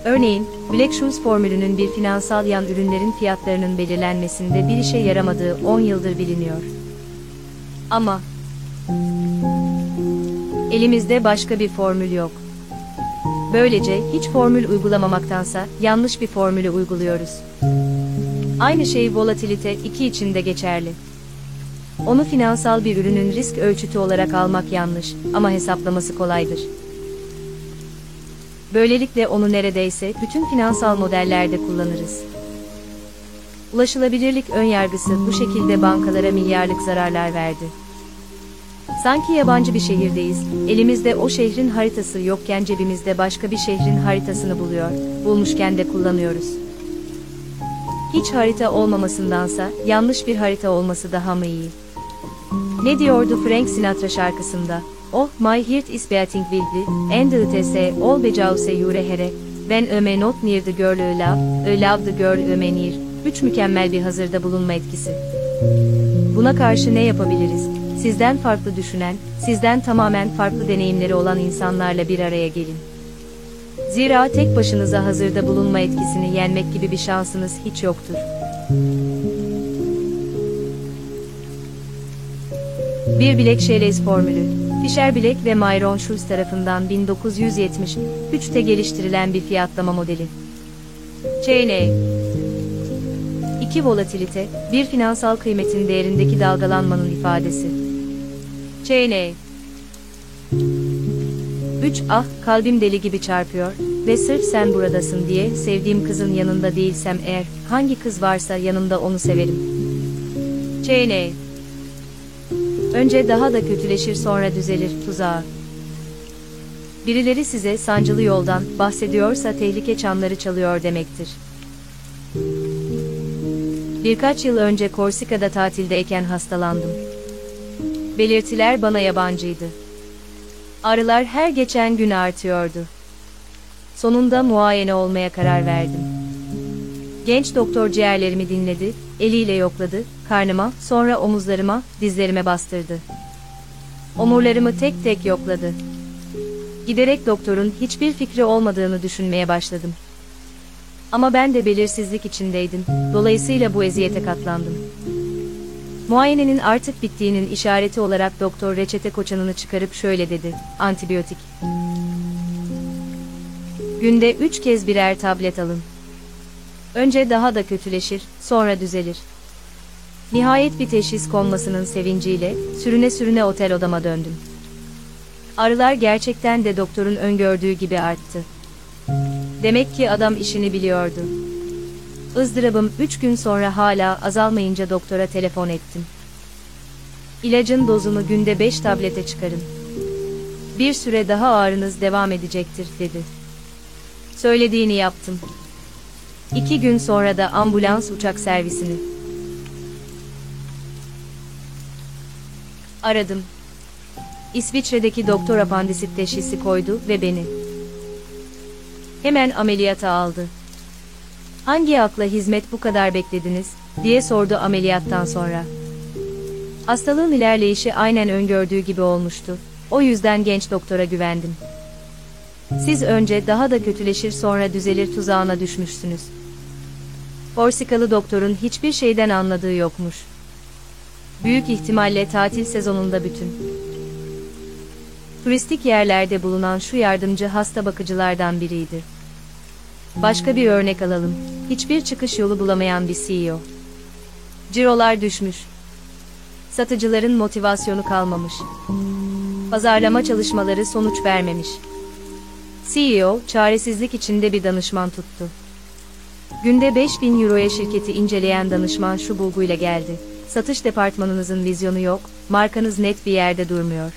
Örneğin, Black-Scholes formülünün bir finansal yan ürünlerin fiyatlarının belirlenmesinde bir işe yaramadığı 10 yıldır biliniyor. Ama elimizde başka bir formül yok. Böylece hiç formül uygulamamaktansa yanlış bir formülü uyguluyoruz. Aynı şey volatilite 2 için de geçerli. Onu finansal bir ürünün risk ölçütü olarak almak yanlış ama hesaplaması kolaydır. Böylelikle onu neredeyse bütün finansal modellerde kullanırız. Ulaşılabilirlik önyargısı bu şekilde bankalara milyarlık zararlar verdi. Sanki yabancı bir şehirdeyiz, elimizde o şehrin haritası yokken cebimizde başka bir şehrin haritasını buluyor, bulmuşken de kullanıyoruz. Hiç harita olmamasındansa yanlış bir harita olması daha mı iyi? Ne diyordu Frank Sinatra şarkısında? Oh, my heart is beating wildly, and it is all bejause yure here. Ben öme not near the girl I love, I love the girl öme near. Üç mükemmel bir hazırda bulunma etkisi. Buna karşı ne yapabiliriz? Sizden farklı düşünen, sizden tamamen farklı deneyimleri olan insanlarla bir araya gelin. Zira tek başınıza hazırda bulunma etkisini yenmek gibi bir şansınız hiç yoktur. Bir bilek şelez formülü. Fisher Bilek ve Myron Schultz tarafından 1973'te geliştirilen bir fiyatlama modeli. ÇN 2 volatilite, bir finansal kıymetin değerindeki dalgalanmanın ifadesi. ÇN 3 ah kalbim deli gibi çarpıyor ve sırf sen buradasın diye sevdiğim kızın yanında değilsem eğer hangi kız varsa yanımda onu severim. ÇN Önce daha da kötüleşir sonra düzelir tuzağı. Birileri size sancılı yoldan bahsediyorsa tehlike çanları çalıyor demektir. Birkaç yıl önce Korsika'da tatildeyken hastalandım. Belirtiler bana yabancıydı. Ağrılar her geçen gün artıyordu. Sonunda muayene olmaya karar verdim. Genç doktor ciğerlerimi dinledi, eliyle yokladı, karnıma, sonra omuzlarıma, dizlerime bastırdı. Omurlarımı tek tek yokladı. Giderek doktorun hiçbir fikri olmadığını düşünmeye başladım. Ama ben de belirsizlik içindeydim, dolayısıyla bu eziyete katlandım. Muayenenin artık bittiğinin işareti olarak doktor reçete koçanını çıkarıp şöyle dedi, antibiyotik. Günde üç kez birer tablet alın. Önce daha da kötüleşir, sonra düzelir. Nihayet bir teşhis konmasının sevinciyle, sürüne sürüne otel odama döndüm. Arılar gerçekten de doktorun öngördüğü gibi arttı. Demek ki adam işini biliyordu. ızdırabım üç gün sonra hala azalmayınca doktora telefon ettim. İlacın dozunu günde beş tablete çıkarın. Bir süre daha ağrınız devam edecektir, dedi. Söylediğini yaptım. İki gün sonra da ambulans uçak servisini. Aradım. İsviçre'deki doktor apandisit teşhisi koydu ve beni. Hemen ameliyata aldı. Hangi akla hizmet bu kadar beklediniz, diye sordu ameliyattan sonra. Hastalığın ilerleyişi aynen öngördüğü gibi olmuştu. O yüzden genç doktora güvendim. Siz önce daha da kötüleşir sonra düzelir tuzağına düşmüşsünüz. Forsikalı doktorun hiçbir şeyden anladığı yokmuş. Büyük ihtimalle tatil sezonunda bütün. Turistik yerlerde bulunan şu yardımcı hasta bakıcılardan biriydi. Başka bir örnek alalım. Hiçbir çıkış yolu bulamayan bir CEO. Cirolar düşmüş. Satıcıların motivasyonu kalmamış. Pazarlama çalışmaları sonuç vermemiş. CEO, çaresizlik içinde bir danışman tuttu. Günde 5000 euroya şirketi inceleyen danışman şu bulguyla geldi. Satış departmanınızın vizyonu yok, markanız net bir yerde durmuyor.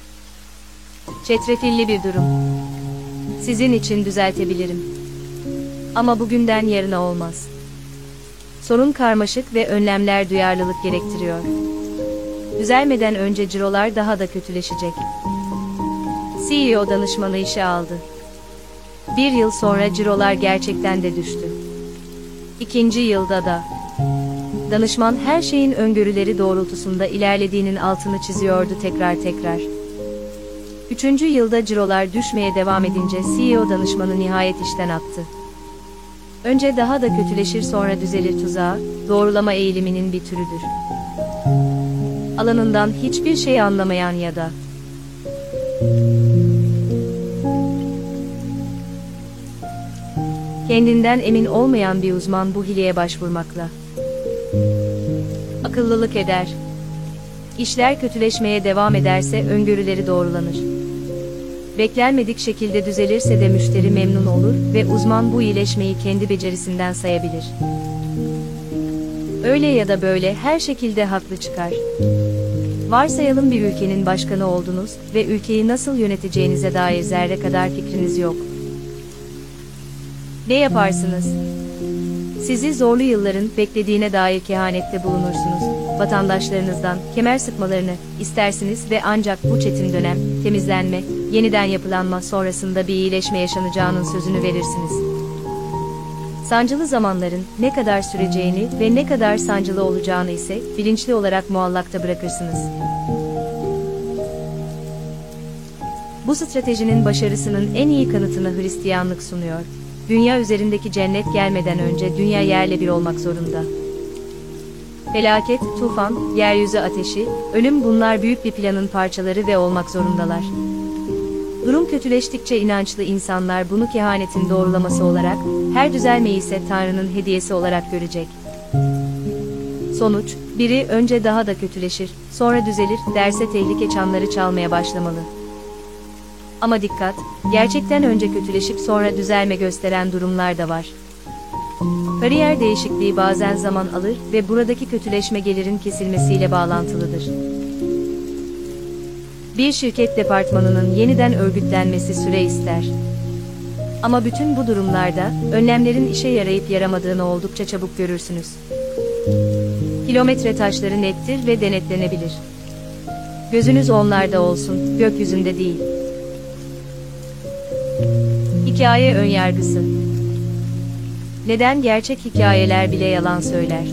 Çetrefilli bir durum. Sizin için düzeltebilirim. Ama bugünden yarına olmaz. Sorun karmaşık ve önlemler duyarlılık gerektiriyor. Düzelmeden önce cirolar daha da kötüleşecek. CEO danışmanı işe aldı. Bir yıl sonra cirolar gerçekten de düştü. İkinci yılda da. Danışman her şeyin öngörüleri doğrultusunda ilerlediğinin altını çiziyordu tekrar tekrar. Üçüncü yılda cirolar düşmeye devam edince CEO danışmanı nihayet işten attı. Önce daha da kötüleşir sonra düzelir tuzağı, doğrulama eğiliminin bir türüdür. Alanından hiçbir şey anlamayan ya da kendinden emin olmayan bir uzman bu hileye başvurmakla akıllılık eder. İşler kötüleşmeye devam ederse öngörüleri doğrulanır. Beklenmedik şekilde düzelirse de müşteri memnun olur ve uzman bu iyileşmeyi kendi becerisinden sayabilir. Öyle ya da böyle her şekilde haklı çıkar. Varsayalım bir ülkenin başkanı oldunuz ve ülkeyi nasıl yöneteceğinize dair zerre kadar fikriniz yok. Ne yaparsınız? Sizi zorlu yılların beklediğine dair kehanette bulunursunuz. Vatandaşlarınızdan kemer sıkmalarını istersiniz ve ancak bu çetin dönem, temizlenme, yeniden yapılanma sonrasında bir iyileşme yaşanacağının sözünü verirsiniz. Sancılı zamanların ne kadar süreceğini ve ne kadar sancılı olacağını ise bilinçli olarak muallakta bırakırsınız. Bu stratejinin başarısının en iyi kanıtını Hristiyanlık sunuyor. Dünya üzerindeki cennet gelmeden önce dünya yerle bir olmak zorunda. Felaket, tufan, yeryüzü ateşi, ölüm bunlar büyük bir planın parçaları ve olmak zorundalar. Durum kötüleştikçe inançlı insanlar bunu kehanetin doğrulaması olarak, her düzelmeyi ise Tanrı'nın hediyesi olarak görecek. Sonuç, biri önce daha da kötüleşir, sonra düzelir, derse tehlike çanları çalmaya başlamalı. Ama dikkat, gerçekten önce kötüleşip sonra düzelme gösteren durumlar da var. Kariyer değişikliği bazen zaman alır ve buradaki kötüleşme gelirin kesilmesiyle bağlantılıdır. Bir şirket departmanının yeniden örgütlenmesi süre ister. Ama bütün bu durumlarda önlemlerin işe yarayıp yaramadığını oldukça çabuk görürsünüz. Kilometre taşları nettir ve denetlenebilir. Gözünüz onlarda olsun, gökyüzünde değil. Hikaye önyargısı. Neden gerçek hikayeler bile yalan söyler?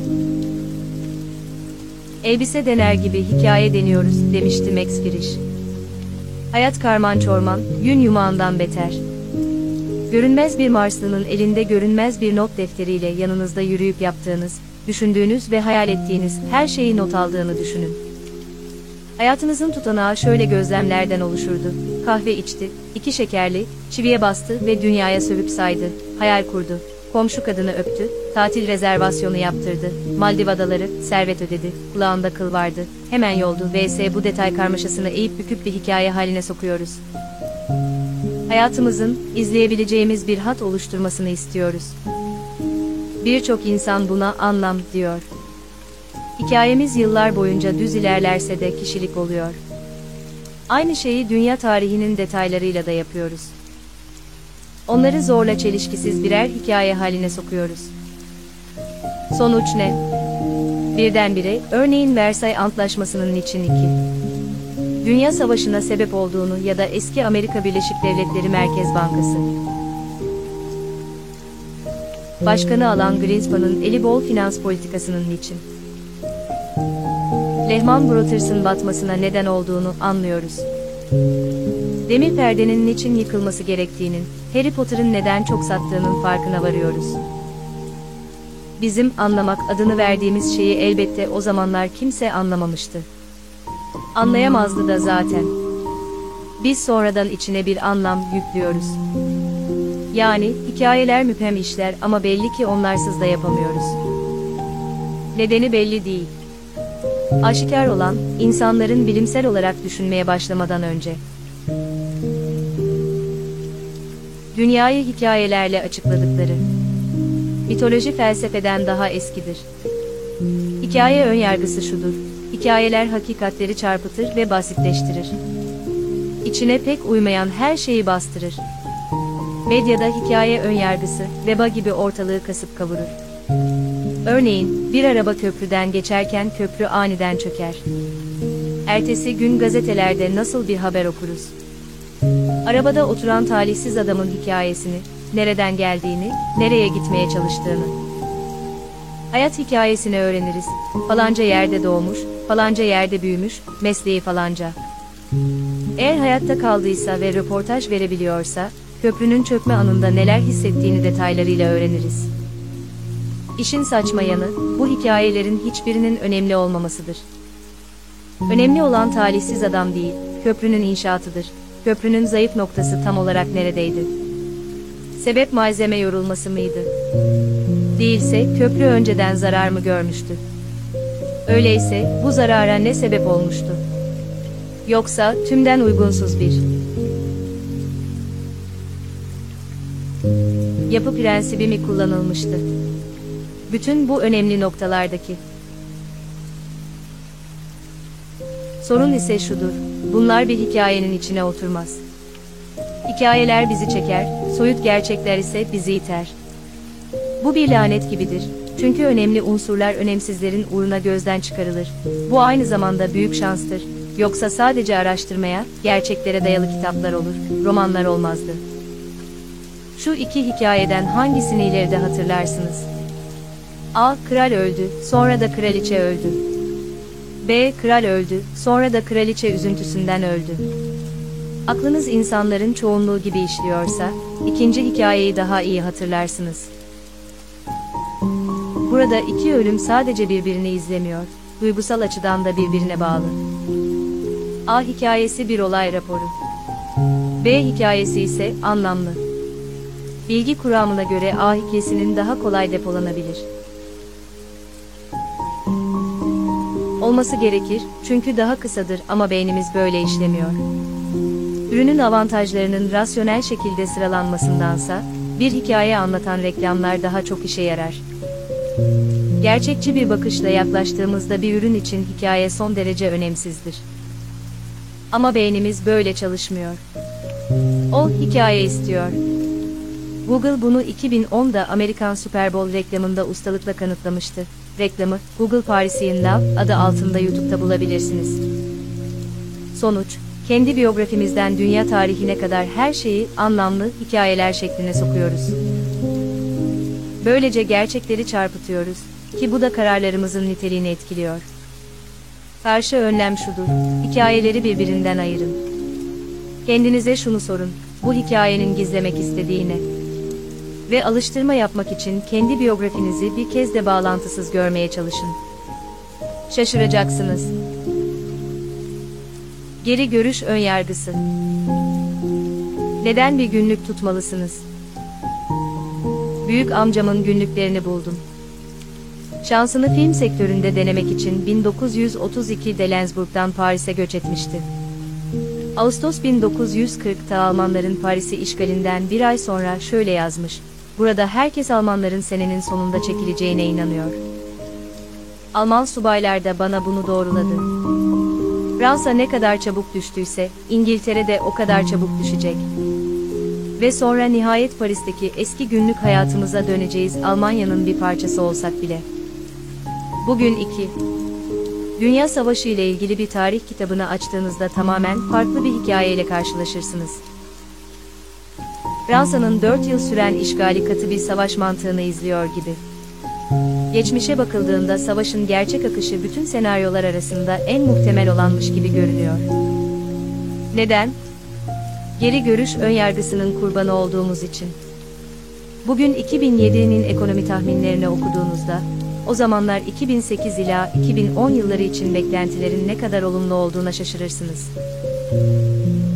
Elbise dener gibi hikaye deniyoruz demişti Max Frisch. Hayat karman çorman, gün yumağından beter. Görünmez bir Marslının elinde görünmez bir not defteriyle yanınızda yürüyüp yaptığınız, düşündüğünüz ve hayal ettiğiniz her şeyi not aldığını düşünün. Hayatınızın tutanağı şöyle gözlemlerden oluşurdu. Kahve içti, iki şekerli, çiviye bastı ve dünyaya sövüp saydı, hayal kurdu. Komşu kadını öptü, tatil rezervasyonu yaptırdı, Maldiv adaları, servet ödedi, kulağında kıl vardı, hemen yoldu vs bu detay karmaşasını eğip büküp bir hikaye haline sokuyoruz. Hayatımızın, izleyebileceğimiz bir hat oluşturmasını istiyoruz. Birçok insan buna anlam diyor. Hikayemiz yıllar boyunca düz ilerlerse de kişilik oluyor. Aynı şeyi dünya tarihinin detaylarıyla da yapıyoruz. Onları zorla çelişkisiz birer hikaye haline sokuyoruz. Sonuç ne? Birdenbire, örneğin Versay Antlaşması'nın için iki. Dünya Savaşı'na sebep olduğunu ya da eski Amerika Birleşik Devletleri Merkez Bankası. Başkanı alan Greenspan'ın eli bol finans politikasının için. Lehman Brothers'ın batmasına neden olduğunu anlıyoruz. Demir perdenin niçin yıkılması gerektiğinin, Harry Potter'ın neden çok sattığının farkına varıyoruz. Bizim anlamak adını verdiğimiz şeyi elbette o zamanlar kimse anlamamıştı. Anlayamazdı da zaten. Biz sonradan içine bir anlam yüklüyoruz. Yani hikayeler müphem işler ama belli ki onlarsız da yapamıyoruz. Nedeni belli değil. Aşikar olan, insanların bilimsel olarak düşünmeye başlamadan önce. Dünyayı hikayelerle açıkladıkları. Mitoloji felsefeden daha eskidir. Hikaye önyargısı şudur. Hikayeler hakikatleri çarpıtır ve basitleştirir. İçine pek uymayan her şeyi bastırır. Medyada hikaye önyargısı, veba gibi ortalığı kasıp kavurur. Örneğin, bir araba köprüden geçerken köprü aniden çöker. Ertesi gün gazetelerde nasıl bir haber okuruz? Arabada oturan talihsiz adamın hikayesini, nereden geldiğini, nereye gitmeye çalıştığını. Hayat hikayesini öğreniriz. Falanca yerde doğmuş, falanca yerde büyümüş, mesleği falanca. Eğer hayatta kaldıysa ve röportaj verebiliyorsa, köprünün çökme anında neler hissettiğini detaylarıyla öğreniriz. İşin saçma yanı, bu hikayelerin hiçbirinin önemli olmamasıdır. Önemli olan talihsiz adam değil, köprünün inşaatıdır. Köprünün zayıf noktası tam olarak neredeydi? Sebep malzeme yorulması mıydı? Değilse köprü önceden zarar mı görmüştü? Öyleyse bu zarara ne sebep olmuştu? Yoksa tümden uygunsuz bir yapı prensibi mi kullanılmıştı? Bütün bu önemli noktalardaki Sorun ise şudur, bunlar bir hikayenin içine oturmaz. Hikayeler bizi çeker, soyut gerçekler ise bizi iter. Bu bir lanet gibidir. Çünkü önemli unsurlar önemsizlerin uğruna gözden çıkarılır. Bu aynı zamanda büyük şanstır. Yoksa sadece araştırmaya, gerçeklere dayalı kitaplar olur, romanlar olmazdı. Şu iki hikayeden hangisini ileride hatırlarsınız? A. Kral öldü, sonra da kraliçe öldü. B. Kral öldü, sonra da kraliçe üzüntüsünden öldü. Aklınız insanların çoğunluğu gibi işliyorsa, ikinci hikayeyi daha iyi hatırlarsınız. Burada iki ölüm sadece birbirini izlemiyor, duygusal açıdan da birbirine bağlı. A hikayesi bir olay raporu. B hikayesi ise anlamlı. Bilgi kuramına göre A hikayesinin daha kolay depolanabilir. Olması gerekir, çünkü daha kısadır ama beynimiz böyle işlemiyor. Ürünün avantajlarının rasyonel şekilde sıralanmasındansa, bir hikaye anlatan reklamlar daha çok işe yarar. Gerçekçi bir bakışla yaklaştığımızda bir ürün için hikaye son derece önemsizdir. Ama beynimiz böyle çalışmıyor. O hikaye istiyor. Google bunu 2010'da Amerikan Super Bowl reklamında ustalıkla kanıtlamıştı. Reklamı Google Parisian Love adı altında YouTube'da bulabilirsiniz. Sonuç, Kendi biyografimizden dünya tarihine kadar her şeyi anlamlı hikayeler şekline sokuyoruz. Böylece gerçekleri çarpıtıyoruz ki bu da kararlarımızın niteliğini etkiliyor. Karşı önlem şudur. Hikayeleri birbirinden ayırın. Kendinize şunu sorun. Bu hikayenin gizlemek istediğine. Ve alıştırma yapmak için kendi biyografinizi bir kez de bağlantısız görmeye çalışın. Şaşıracaksınız. Geri görüş önyargısı. Neden bir günlük tutmalısınız? Büyük amcamın günlüklerini buldum. Şansını film sektöründe denemek için 1932'de Lensburg'dan Paris'e göç etmişti. Ağustos 1940'ta Almanların Paris'i işgalinden bir ay sonra şöyle yazmış. Burada herkes Almanların senenin sonunda çekileceğine inanıyor. Alman subaylar da bana bunu doğruladı. Fransa ne kadar çabuk düştüyse, İngiltere de o kadar çabuk düşecek. Ve sonra nihayet Paris'teki eski günlük hayatımıza döneceğiz Almanya'nın bir parçası olsak bile. Bugün 2. Dünya Savaşı ile ilgili bir tarih kitabını açtığınızda tamamen farklı bir hikayeyle karşılaşırsınız. Fransa'nın 4 yıl süren işgali katı bir savaş mantığını izliyor gibi. Geçmişe bakıldığında savaşın gerçek akışı bütün senaryolar arasında en muhtemel olanmış gibi görünüyor. Neden? Geri görüş önyargısının kurbanı olduğumuz için. Bugün 2007'nin ekonomi tahminlerini okuduğunuzda, o zamanlar 2008 ila 2010 yılları için beklentilerin ne kadar olumlu olduğuna şaşırırsınız.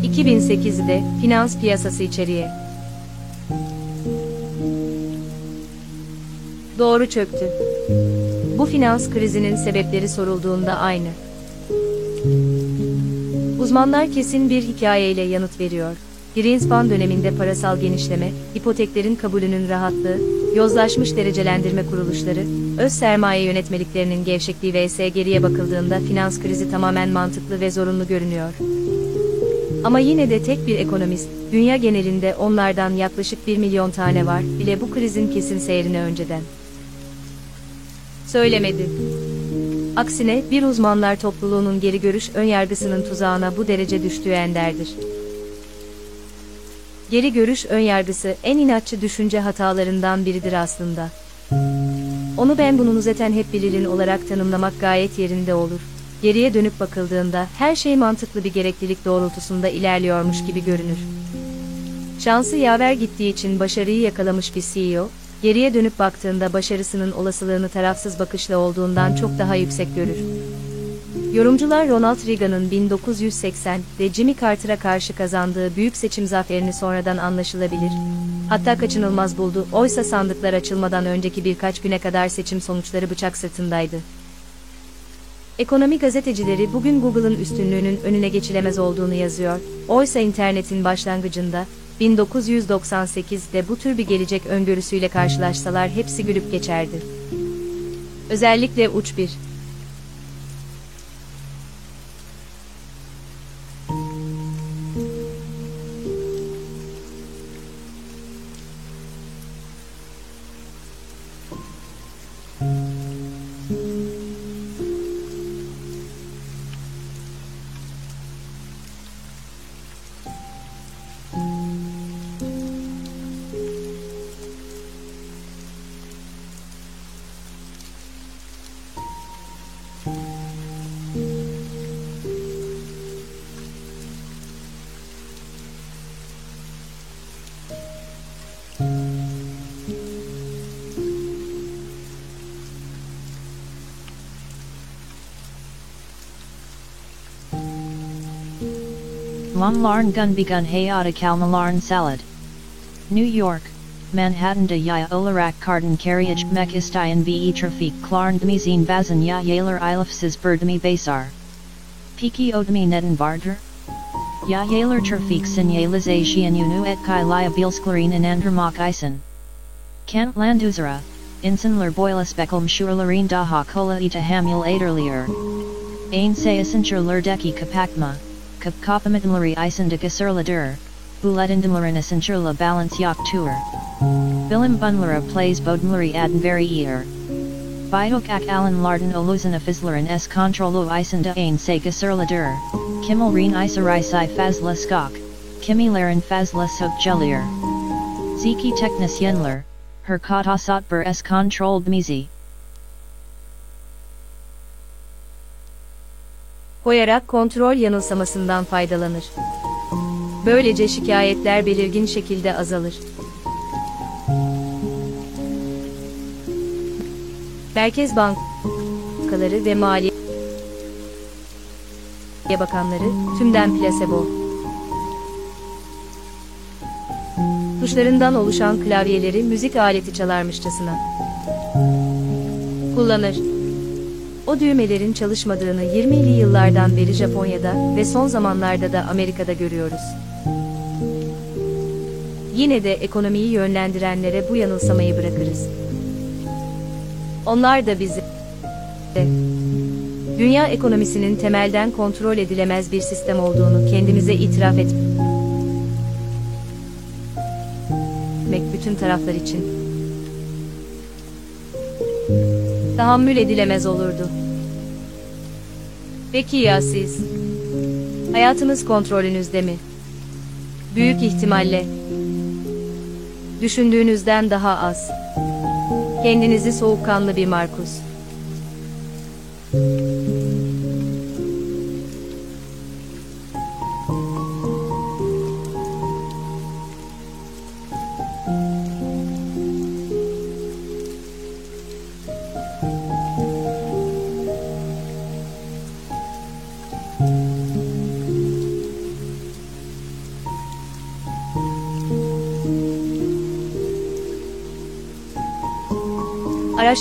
2008'de finans piyasası içeriye doğru çöktü. Bu finans krizinin sebepleri sorulduğunda aynı. Uzmanlar kesin bir hikayeyle yanıt veriyor. Greenspan döneminde parasal genişleme, ipoteklerin kabulünün rahatlığı, yozlaşmış derecelendirme kuruluşları, öz sermaye yönetmeliklerinin gevşekliği vs geriye bakıldığında finans krizi tamamen mantıklı ve zorunlu görünüyor. Ama yine de tek bir ekonomist, dünya genelinde onlardan yaklaşık 1 milyon tane var, bile bu krizin kesin seyrini önceden söylemedi. Aksine bir uzmanlar topluluğunun geri görüş önyargısının tuzağına bu derece düştüğü enderdir. Geri görüş önyargısı en inatçı düşünce hatalarından biridir aslında. Onu ben bunu zaten hep bilirin olarak tanımlamak gayet yerinde olur. Geriye dönüp bakıldığında her şey mantıklı bir gereklilik doğrultusunda ilerliyormuş gibi görünür. Şansı yaver gittiği için başarıyı yakalamış bir CEO, geriye dönüp baktığında başarısının olasılığını tarafsız bakışla olduğundan çok daha yüksek görür. Yorumcular Ronald Reagan'ın 1980'de Jimmy Carter'a karşı kazandığı büyük seçim zaferini sonradan anlaşılabilir. Hatta kaçınılmaz buldu. Oysa sandıklar açılmadan önceki birkaç güne kadar seçim sonuçları bıçak sırtındaydı. Ekonomi gazetecileri bugün Google'ın üstünlüğünün önüne geçilemez olduğunu yazıyor. Oysa internetin başlangıcında 1998'de bu tür bir gelecek öngörüsüyle karşılaşsalar hepsi gülüp geçerdi. Özellikle uç bir Larn gun begun hayata kalmalarn salad. New York, Manhattan de ya olarak kardan carriage mek istayan ve trafik klarn dmizin bazan ya yaler ilafsiz berdemi basar. Piki odmi neden vardır? Ya yaler trafik sinyalization unu et kai liabilsklerin in andromak isen. Kent landuzera, insinler boilas bekelm shurlarin daha kola ita hamul aderlier. Ain se essentialer deki kapakma, kap kapamitmlari isendik iserladur, buletindimlarinus inchurla balance yak tour. Bilim bunlara plays bodmlari adnveri ear. Bidok ak alan larden oluzan afizlarin s controlo isenda ain se giserladur, kimmel rein iserisai fazla skok, kimilarin fazla sok. Ziki teknis yenler, her katasatber s controlled mizi. Koyarak kontrol yanılsamasından faydalanır. Böylece şikayetler belirgin şekilde azalır. Merkez bankaları ve maliye bakanları tümden plasebo. Tuşlarından oluşan klavyeleri müzik aleti çalarmışçasına kullanır. O düğmelerin çalışmadığını 20'li yıllardan beri Japonya'da ve son zamanlarda da Amerika'da görüyoruz. Yine de ekonomiyi yönlendirenlere bu yanılsamayı bırakırız. Onlar da bizi dünya ekonomisinin temelden kontrol edilemez bir sistem olduğunu kendimize itiraf etmek bütün taraflar için tahammül edilemez olurdu. Peki ya siz? Hayatınız kontrolünüzde mi? Büyük ihtimalle. Düşündüğünüzden daha az. Kendinizi soğukkanlı bir Markus.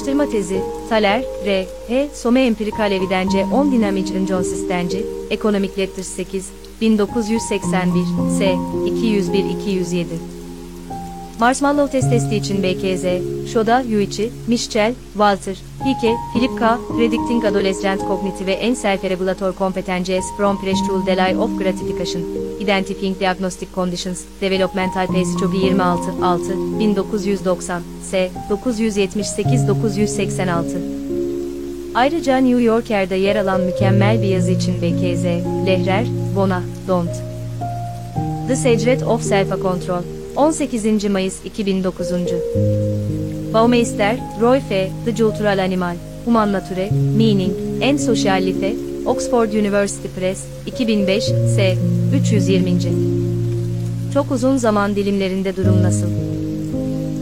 Araştırma tezi, Thaler, R. H. Some Empirikal Evidence on Dynamic and Consistency, Economic Letters 8, 1981, S. 201-207. Marshmallow test testi için BKZ, Shoda, Yuichi, Mischel, Walter, Hike, Philip K. Predicting Adolescent Cognitive and Self-Regulator Competencies from Threshold Delay of Gratification. Identifying Diagnostic Conditions, Developmental Pace Çobi 26, 6, 1990, S. 978-986. Ayrıca New Yorker'da yer alan mükemmel bir yazı için BKZ, Lehrer, Bona, Don't. The Secret of Self-Control. 18. Mayıs 2009. Baumeister, Roy F. The Cultural Animal, Human Nature, Meaning, and Social Life, Oxford University Press, 2005, S. 320. Çok uzun zaman dilimlerinde durum nasıl?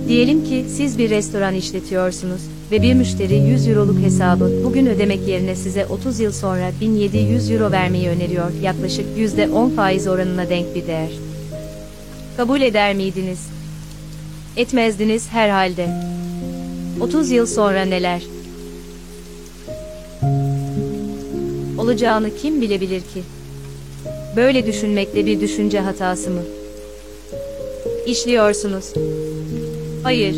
Diyelim ki siz bir restoran işletiyorsunuz ve bir müşteri 100 euroluk hesabı bugün ödemek yerine size 30 yıl sonra 1700 euro vermeyi öneriyor. Yaklaşık %10 faiz oranına denk bir değer. Kabul eder miydiniz? Etmezdiniz herhalde. 30 yıl sonra neler? Olacağını kim bilebilir ki? Böyle düşünmekte bir düşünce hatası mı? İşliyorsunuz. Hayır.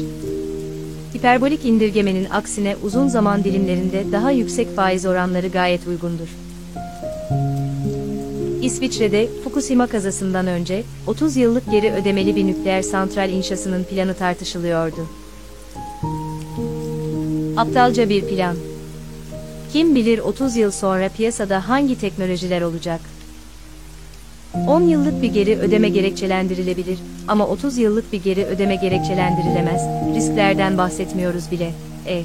Hiperbolik indirgemenin aksine uzun zaman dilimlerinde daha yüksek faiz oranları gayet uygundur. İsviçre'de Fukushima kazasından önce 30 yıllık geri ödemeli bir nükleer santral inşasının planı tartışılıyordu. Aptalca bir plan. Kim bilir 30 yıl sonra piyasada hangi teknolojiler olacak? 10 yıllık bir geri ödeme gerekçelendirilebilir ama 30 yıllık bir geri ödeme gerekçelendirilemez. Risklerden bahsetmiyoruz bile. E.